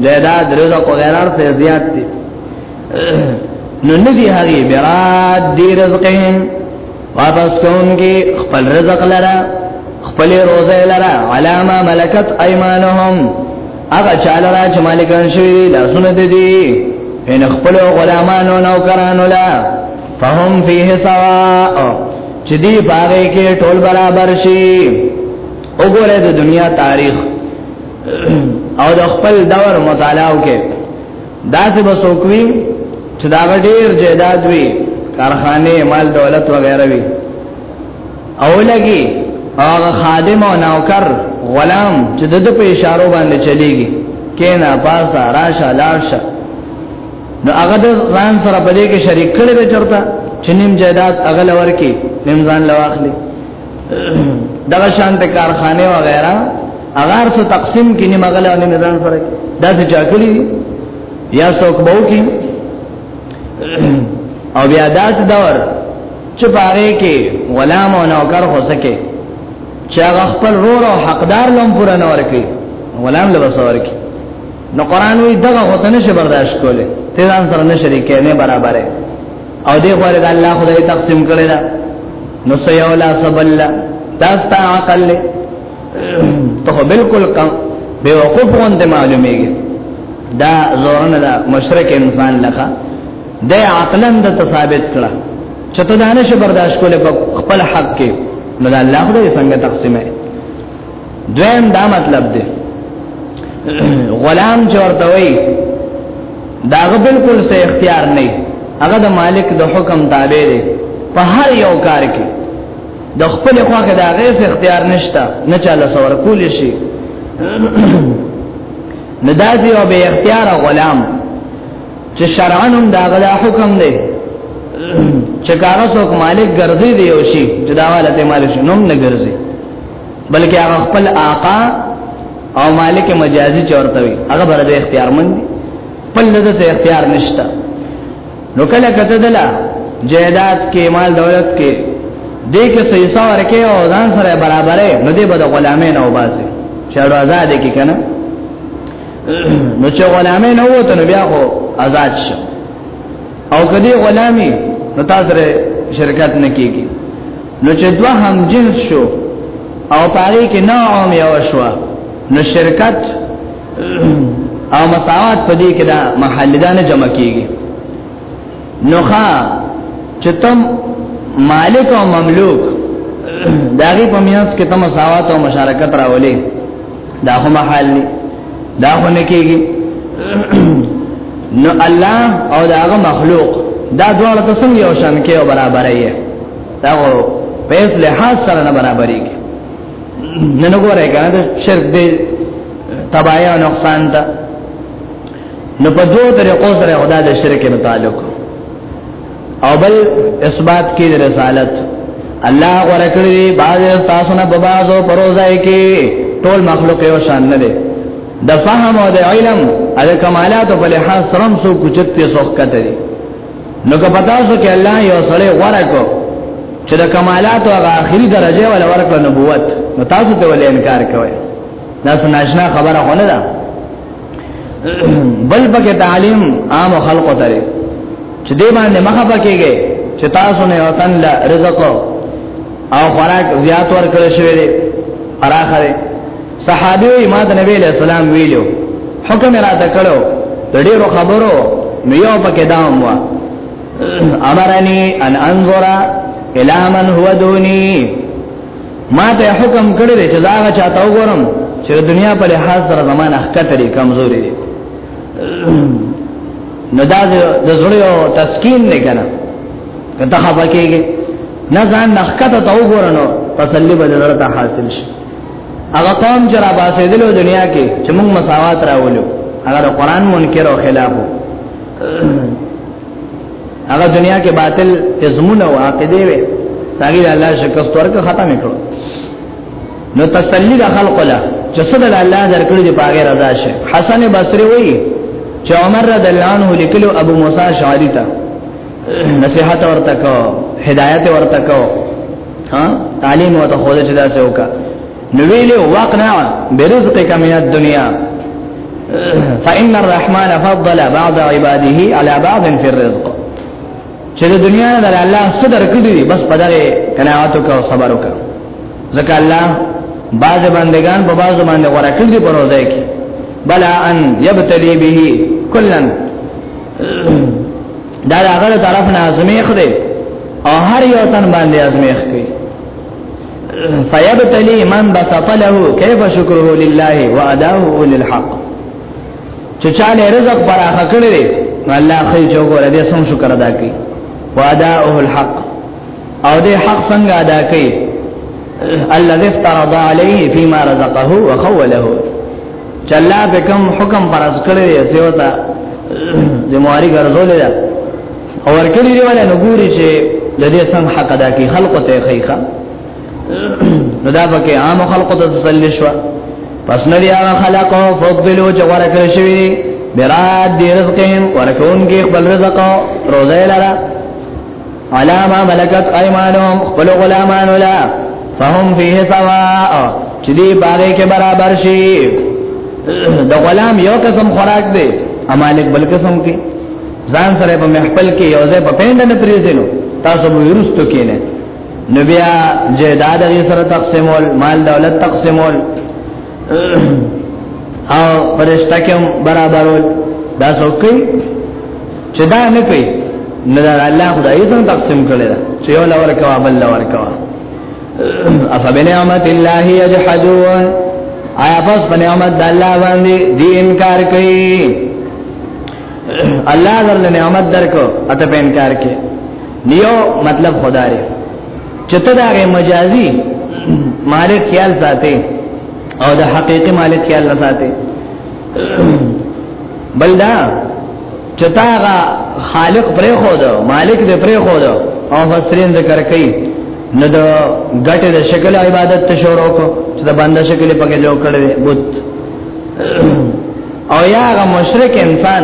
جیداد رزق وغیرہ په زیات دي نو ندی هغه براد دی رزقهم واپس کون کی خپل رزق لرا خپل روزه لرا علامه ملکت ايمانهم هغه چاله را چې مالکان شوی دی لاسونه دي ان خپل غلامانو نوکرانو لا فهم فيه سواء چې دی باغې کې ټول برابر شي وګوره د دنیا تاریخ او د خپل دور مطالعه وکړه دا چې بسوکوي چې دا ډېر جیداد وي کارخانه مال دولت وغیرہ وي او لګي هغه خادم او نوکر غلام چې د په اشارو باندې چلیږي کینا پاسا راشه لاشه نو هغه د ځان سره په دې کې شریک کړي به چرته چې نیم جیداد هغه لور کې نیم ځان لواخلي دغه شانت کارخانه و غیره اگر څو تقسیم کې نیمه غله او نیمه ځان سره دا څه چاکلی یا څوک بو کې او بیا داس دور چې پاره کې غلام او نوکر هو سکے چې هغه خپل رور او حقدار لوم پورا نه ورکی غلام له وسور کې نو قران وی دغه هوته نشه برداشت کوله ته ځان سره نه شریکې نه برابرې او دې غوړه د الله خدای تقسیم کړی دا نو سيو لا سبل دا ستا عقل له ته بالکل کم به وقوف وند معلومیږي دا زورن دا مشرک انسان لخوا د عقلا د ثابت کړه چته دانش برداشت کوله په خپل حق کې نو الله خدای څنګه تقسیمه دویم دا مطلب دی غلام چورته وي داغه بالکل سه اختیار نه هغه د مالک د حکم تابع دی په هر یو کار کې د خپل خواخه د هغه څه اختیار نشته نه چاله سور کول شي ندازي او به اختیار غلام چې شرعن هم دا غلا حکم دی چې کاغه څوک مالک ګرځي دی او شي چې دا والته مالک نوم نه ګرځي بلکې هغه خپل آقا او مالک مجازي چورته وي هغه بر دې اختیار مند خپل د څه اختیار نشته نو کله کته دلا جیدات کې مال دولت کې دې کې سېسا ورکه او ځان سره برابرې نو دې بده غلامې نه وباسي چړو آزاد کې کنه نو چې غلامې نه وته نو بیا خو آزاد شو او کدی غلامی نو تاسو شرکت نکیږي نو چې دوه هم جنس شو او پاره کې نه عام یو شو نو شرکت او مساوات په دې کې دا محلدان جمع کیږي نو ښا چې تم مالک او مملوک داغي په میاس کې تم مساوات او مشارکت راولې دا هم حال نه دا خو نه کیږي نو الله او داغه مخلوق دا دواړه څنګه یو شان کې او برابرې دا پیس له حال سره نه برابرې کې نن وګورئ کنه دا شرک دې تباہی او نقصان ده نو په دوه طریقو سره خدا د شرک نه تعلق او بل اثبات کې د رسالت الله ورکړي باز تاسو نه بازو پروزای کې ټول مخلوق یو شان نه دي د فهم او د علم د کمالات په لحاظ سره هم سو کوچت ته سوخ کته دي نو که پتا سو کې الله یو سره غوړه کو چې د کمالات او اخري درجه ول ورکړه نبوت نو تاسو ته ول انکار کوي دا سناشنا خبره خونه ده بل پکې تعلیم عام خلقو ته چې دې باندې مخه پکېږي چې تاسو نه وطن لا رزق او خوراک زیات ورکړ شوی دی اراخره صحابي وي ما د نبی له سلام ویلو حکم را تکړو د ډیرو خبرو نو یو پکې داوم وا امرني ان انظر الى من هو دوني ما ته حکم کړی چې دا هغه چاته وګورم چې د دنیا په لحاظ سره زمانه خطرې کمزوري دي نو دا د زړه یو تسکین نه کنه کته خپکیږي نه ځان نخکته تو ګورنو تسلی به درته حاصل شي هغه قوم چې را باسه دلو دنیا کې چې موږ مساوات راولو هغه قرآن منکر او خلاف هغه دنیا کې باطل ازمونه او عقیده وي تاګي الله شکست ورکه ختم کړو نو تسلی د خلق له چې صد الله درکړي دی پاګه رضا شه حسن بصري وی چې عمر رضی الله عنه لیکلو ابو موسی شعری ته نصيحت ورته کو هدایت ورته کو ها تعلیم او ته خو دې دا څوکا نو ویلې واقنا برزقک من الدنيا فإن الرحمن فضل بعض عباده على بعض في الرزق چې د دنیا نه در الله صدر کړی بس پدغه قناعت او صبر وکړه ځکه الله باز بندگان په باز باندې غوړه کړی په روزه کې بلا ان يبتلي به كلن دا هغه طرف نه ازمیخ دی او هر یو تن باندې ازمیخ کوي فیبتلی من بسط له کیف شکره لله واداه للحق چې چاله رزق پراخه کړی دی الله خې جوړه دې سم شکر ادا کوي واداه الحق او دې حق څنګه ادا کوي الذي افترض عليه فيما رزقه وخوله چې الله به کوم حکم فرض کړی دی چې وتا ذمہواری ګرځولې ده او ورکړي دی ولا نګوري چې د دې څنګه حق ادا کی خلق ته خیخه نو دا پکې عام خلق ته تسل شو پس نه دی هغه خلق او فضلو چې ورکړي شوی براد دی رزقهم ورکون کې خپل رزق روزه لرا علا ما ملکت ایمانهم خپل غلامان ولا فهم فيه سواء چې دی باغې کې برابر شي د غلام یو قسم خوراک دی امالک بل قسم کې ځان سره په محفل کې یو ځای په پینډ نه پریزینو تاسو به ورستو کینه نبیا جیداد غی سره تقسیمول مال دولت تقسیمول او فرشتہ کوم برابرول دا څوکي چې دا نه کوي نه دا الله خدای یې څنګه تقسیم کړی دا چې یو لور کوا بل لور کوا افبنعمت الله یجحدون آیا پس په نعمت د الله باندې دی انکار کوي الله درل نعمت درکو اته په انکار کې نیو مطلب خدای چته دا غي مجازي مالک خیال ساتي او د حقيقي مالک خیال نه ساتي بلدا چتا غا خالق پرې خو دو مالک دې پرې خو دو او فسرین ذکر کوي نو د غټه د شکل عبادت ته شروع کو چې د باندې شکل په کې جوړ کړي بت او یا غ مشرک انسان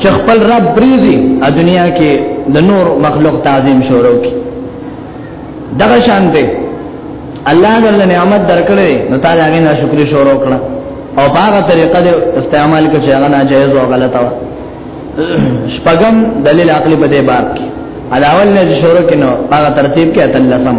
چې خپل رب پریزي ا دنیا کې د نور مخلوق تعظیم شروع کی دغه شان دی الله جل نعمت درکړي نو تعالی هغه نه شکر شروع کړه او هغه طریقه د استعمال کې چې هغه ناجایز او غلطه و شپغم دلیل عقلی په دې باب کې الاول نه شروع کینو هغه ترتیب کې اتلسم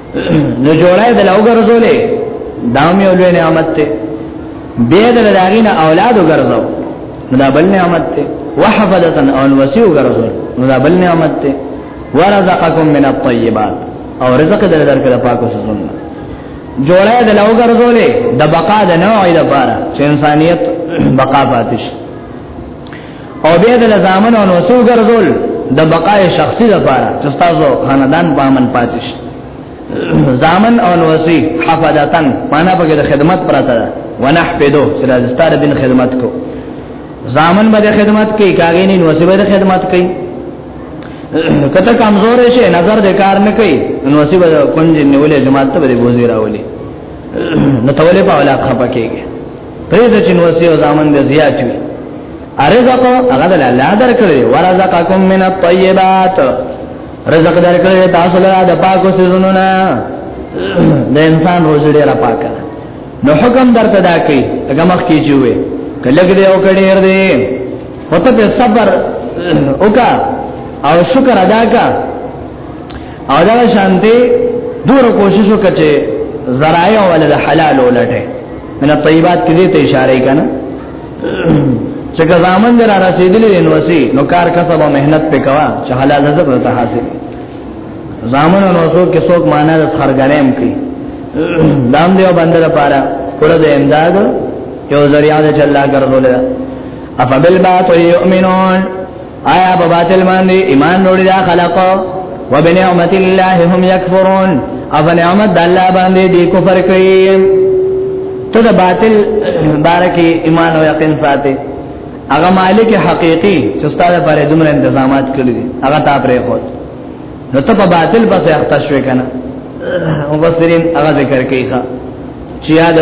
نو جوړه د لو ګرځولې دا مې ولې نعمت ته به د لاغین اولاد ګرځاو نو دا بل نعمت ته وحفظتن او وسیو ګرځول نو دا بل نعمت ته ورزقکم من الطیبات او رزق دې درکړه پاکو سونه جوړه د لو ګرځولې د بقا د نوع لپاره چې انسانيت بقا پاتې شي او بیا د لزامن او نوسو ګرځول د بقای شخصي لپاره چې تاسو خاندان په امن پاتې شي زامن او نوسی حفظتن معنا په کې د خدمت پراته ده ونحفظو چې د ستار دین خدمت کو زامن به خدمت کوي کاغې نه نوسی به خدمت کوي کته کمزور شي نظر د کار نه کوي نوسی به کونج نیولې جماعت ته به بوزي راولي نو تولې په اولاد خپکیږي پرې د چن وسیو زامن د زیات وي ارزق هغه د الله درکړي ورزقکم من الطيبات رزق درکړي تاسو له د پاکو سيزونو نه د انسان روزي ډیره پاکه نو حکم درته دا کوي هغه مخ کې جوړي کله کې او کړي ور دي هته په صبر وکا او شکر ادا کا او دا شانتي دور کوشش وکړي زرايا ولله حلال ولټه من الطيبات کې دې ته اشاره یې کنه چې ځامن در رسیدلې نو وسی نو کار کسب او مهنت په کوا چې حلال رزق ته حاصل ځامن نو څو کې څوک معنا د خرګنیم کوي دام دیو بندر پارا کړه د امداد یو ذریعہ چې الله ګرځولې افبل باطل یؤمنون آیا په باطل باندې ایمان وروړي دا خلق وبنعمت الله هم یکفرون او نعمت د الله باندې دې کفر کوي ته د باطل بارکه ایمان او یقین ساتي هغه مالک حقيقي چې ستاسو پر دومره تنظیمات کړی دي هغه تا پرې خو نو ته په باطل پسې اخته شوې کنه او بسرین هغه ذکر کوي چې یاد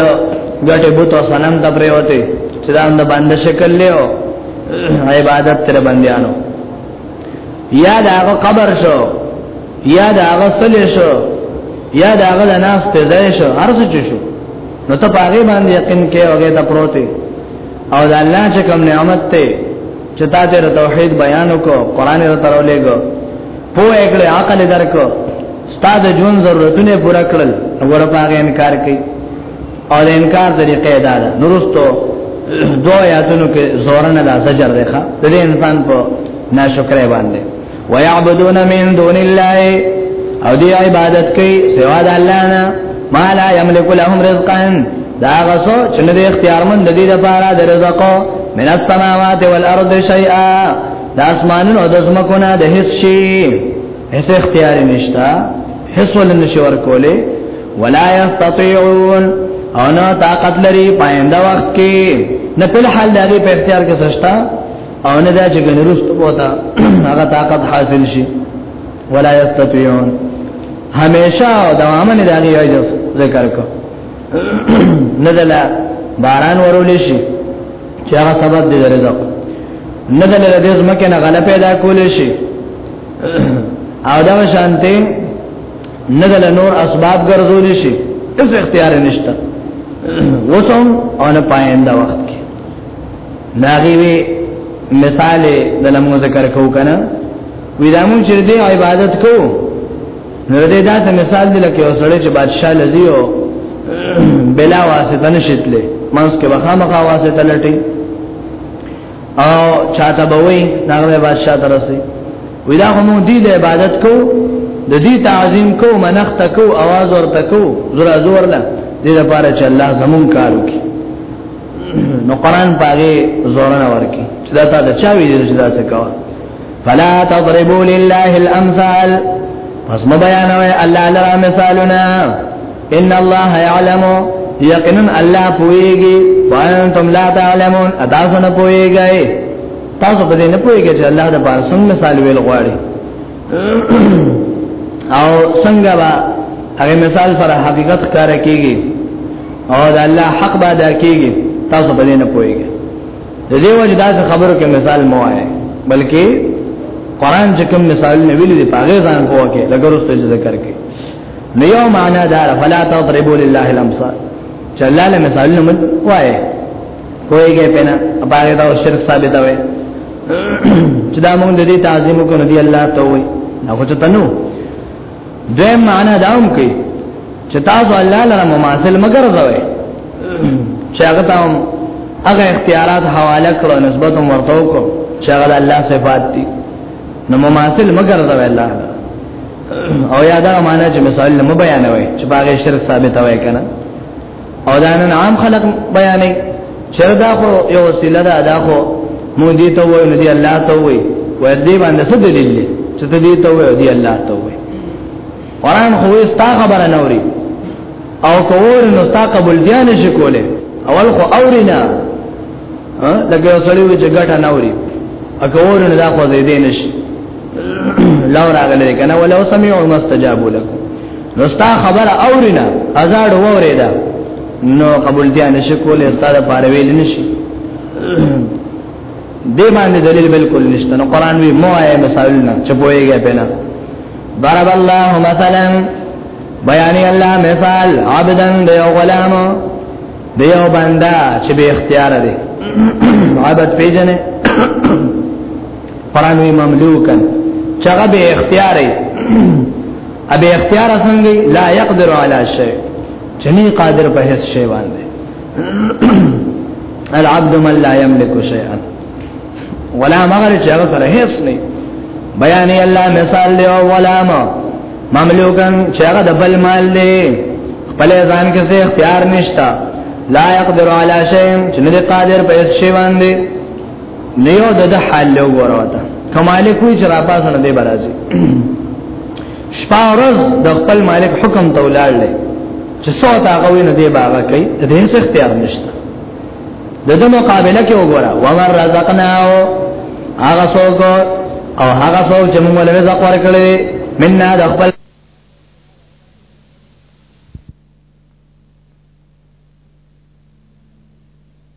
ګټه بوت او سنم ته پریوته چې دا د باندې شکل له عبادت تر باندېانو یا دا هغه قبر شو یا دا هغه سل شو یا دا هغه ناس ته ځای شو هر څه شو نو ته پاګې باندې یقین کې اوګه ته پروتي او دا الله چې کوم نعمت ته چې تا ته توحید بیان وکړو قران یې ترولېګو په اګله عقل درکو ستا د ژوند ضرورتونه پوره کړل وګوره باغې انکار کوي او د انکار طریقې دا ده نورستو دو آیاتونو کې زورن لا زجر ده د دې انسان په ناشکرې باندې ويعبدون من دون الله او دی عبادت کوي سوا د الله نه ما لا يملك لهم رزقا دا غسو چې نه دي اختیارمن د دې لپاره د رزق من السماوات والارض شيئا د اسمانونو د زمکو نه د هیڅ شي هیڅ اختیار نشتا هیڅ ول نشي ورکولې ولا یستطيعون او نه طاقت لري پاینده وخت کې نه په حال دغه په اختیار کې سشتا او نه دا چې ګنرست بوتا هغه طاقت حاصل شي ولا یستطيعون همیشه او دوامه نه دغه یو ذکر کو نزل باران ورول شي چې هغه سبب دې رزق نزل د دې زمکه نه غلا پیدا کول شي او دا شانته ندل نور اسباب ګرځول شي اس اختیار نشته وسوم او نه پاینده وخت کې ناغي وی مثال د لمو ذکر کو کنه وی دامو چې دې عبادت کو نو دې دا ته مثال دی لکه اوسړه چې بادشاہ لذیو بلا واسطه نشتله منس کې وخامخا واسطه لټي او چاته به وي دا به بادشاہ درسي ویلا هم دې د عبادت کو د دې تعظیم کو منخت کو आवाज ورته کو زرا زور لا دې لپاره چې الله زمون کار وکي نو قران پاره زور نه ورکي چې دا تا د چا ویل چې دا څه کاوه فلا تضربوا لله الامثال پس مو بیانوي الله لرا مثالنا ان الله يعلم یقینا الله پويږي وانتم لا تعلمون ادا سن پويږي تاسو په دې نه پويږي چې الله د بار څنګه مثال ویل غواړي او څنګه با هغه مثال سره حقیقت کار کوي او د الله حق به ادا کوي تاسو په دې نه پويږي د دې وجه دا خبرو کې مثال مو آئے بلکې قران چې کوم مثال نه ویلي دی پاګه ځان کوو کې لکه رسته ذکر کې نو یو معنا دا فلا تضربوا لله الامثال چې الله له مثال نه مت وای کویږي پنا پاګه دا شرک ثابت وي چې دا موږ د دې تعظیم کو نه دی الله ته وي نو څه تنو دویم معنا دا هم کوي چې تاسو الله لپاره مماثل مگر زوي چې هغه ته هغه اختیارات حواله کړو نسبت هم ورته وکړو چې هغه الله صفات دي نو مماثل مگر زوي الله او یادا معنا چې مثال نه بیانوي چې باغې شرک ثابت وای کنه او دا نن عام خلق بیانې چر دا خو یو وسیله ده دا خو مونږ دې ته وایو دې الله ته وایي وای دې باندې څه دلیل دی چې ته دې ته وایو دې الله ته وایي قران خو استا خبره نوري او کور نو تا قبول دی نه شي کوله اول خو اورینا ها لکه یو سړی وي چې ګټه نوري اکور نه دا خو دې نه شي لور هغه لري کنه ولو سمعوا مستجابوا لكم نو ستا خبره اورینا ازاد وریدا نو قبول دي نشي کولې استاد پاره ویل نشي دې باندې دلیل بالکل نشته نو قران وی مو آئے مثال نه چپويږي په نه ضرب الله مثلا بیان الله مثال عبدا دی غلام دی بندا چې به اختیار دی عبادت پیژنه قران وی مملوکن چغه به اختیار دی ابي اختیار څنګه لا يقدر على شيء چني قادر په هیڅ شی باندې العبد من لا يملك شيئا ولا مغرب چې هغه سره هیڅ نه بیان الله مثال دی او ولا ما مملوکن چې هغه د بل مال دی خپل ځان کې څه اختیار نشتا لا يقدر على شيء چې نه قادر په هیڅ شی باندې نه یو د حال له وراته کمالک وی چې را پاسه نه دی برازي شپه ورځ د خپل مالک حکم ته ولاړ دی چې څو تا غوي نه دی باغ کوي د دې څه اختیار نشته د دې مقابله کې وګوره و مر رزقنا او هغه څوک او هغه څوک چې موږ له رزق ورکړي مننا د خپل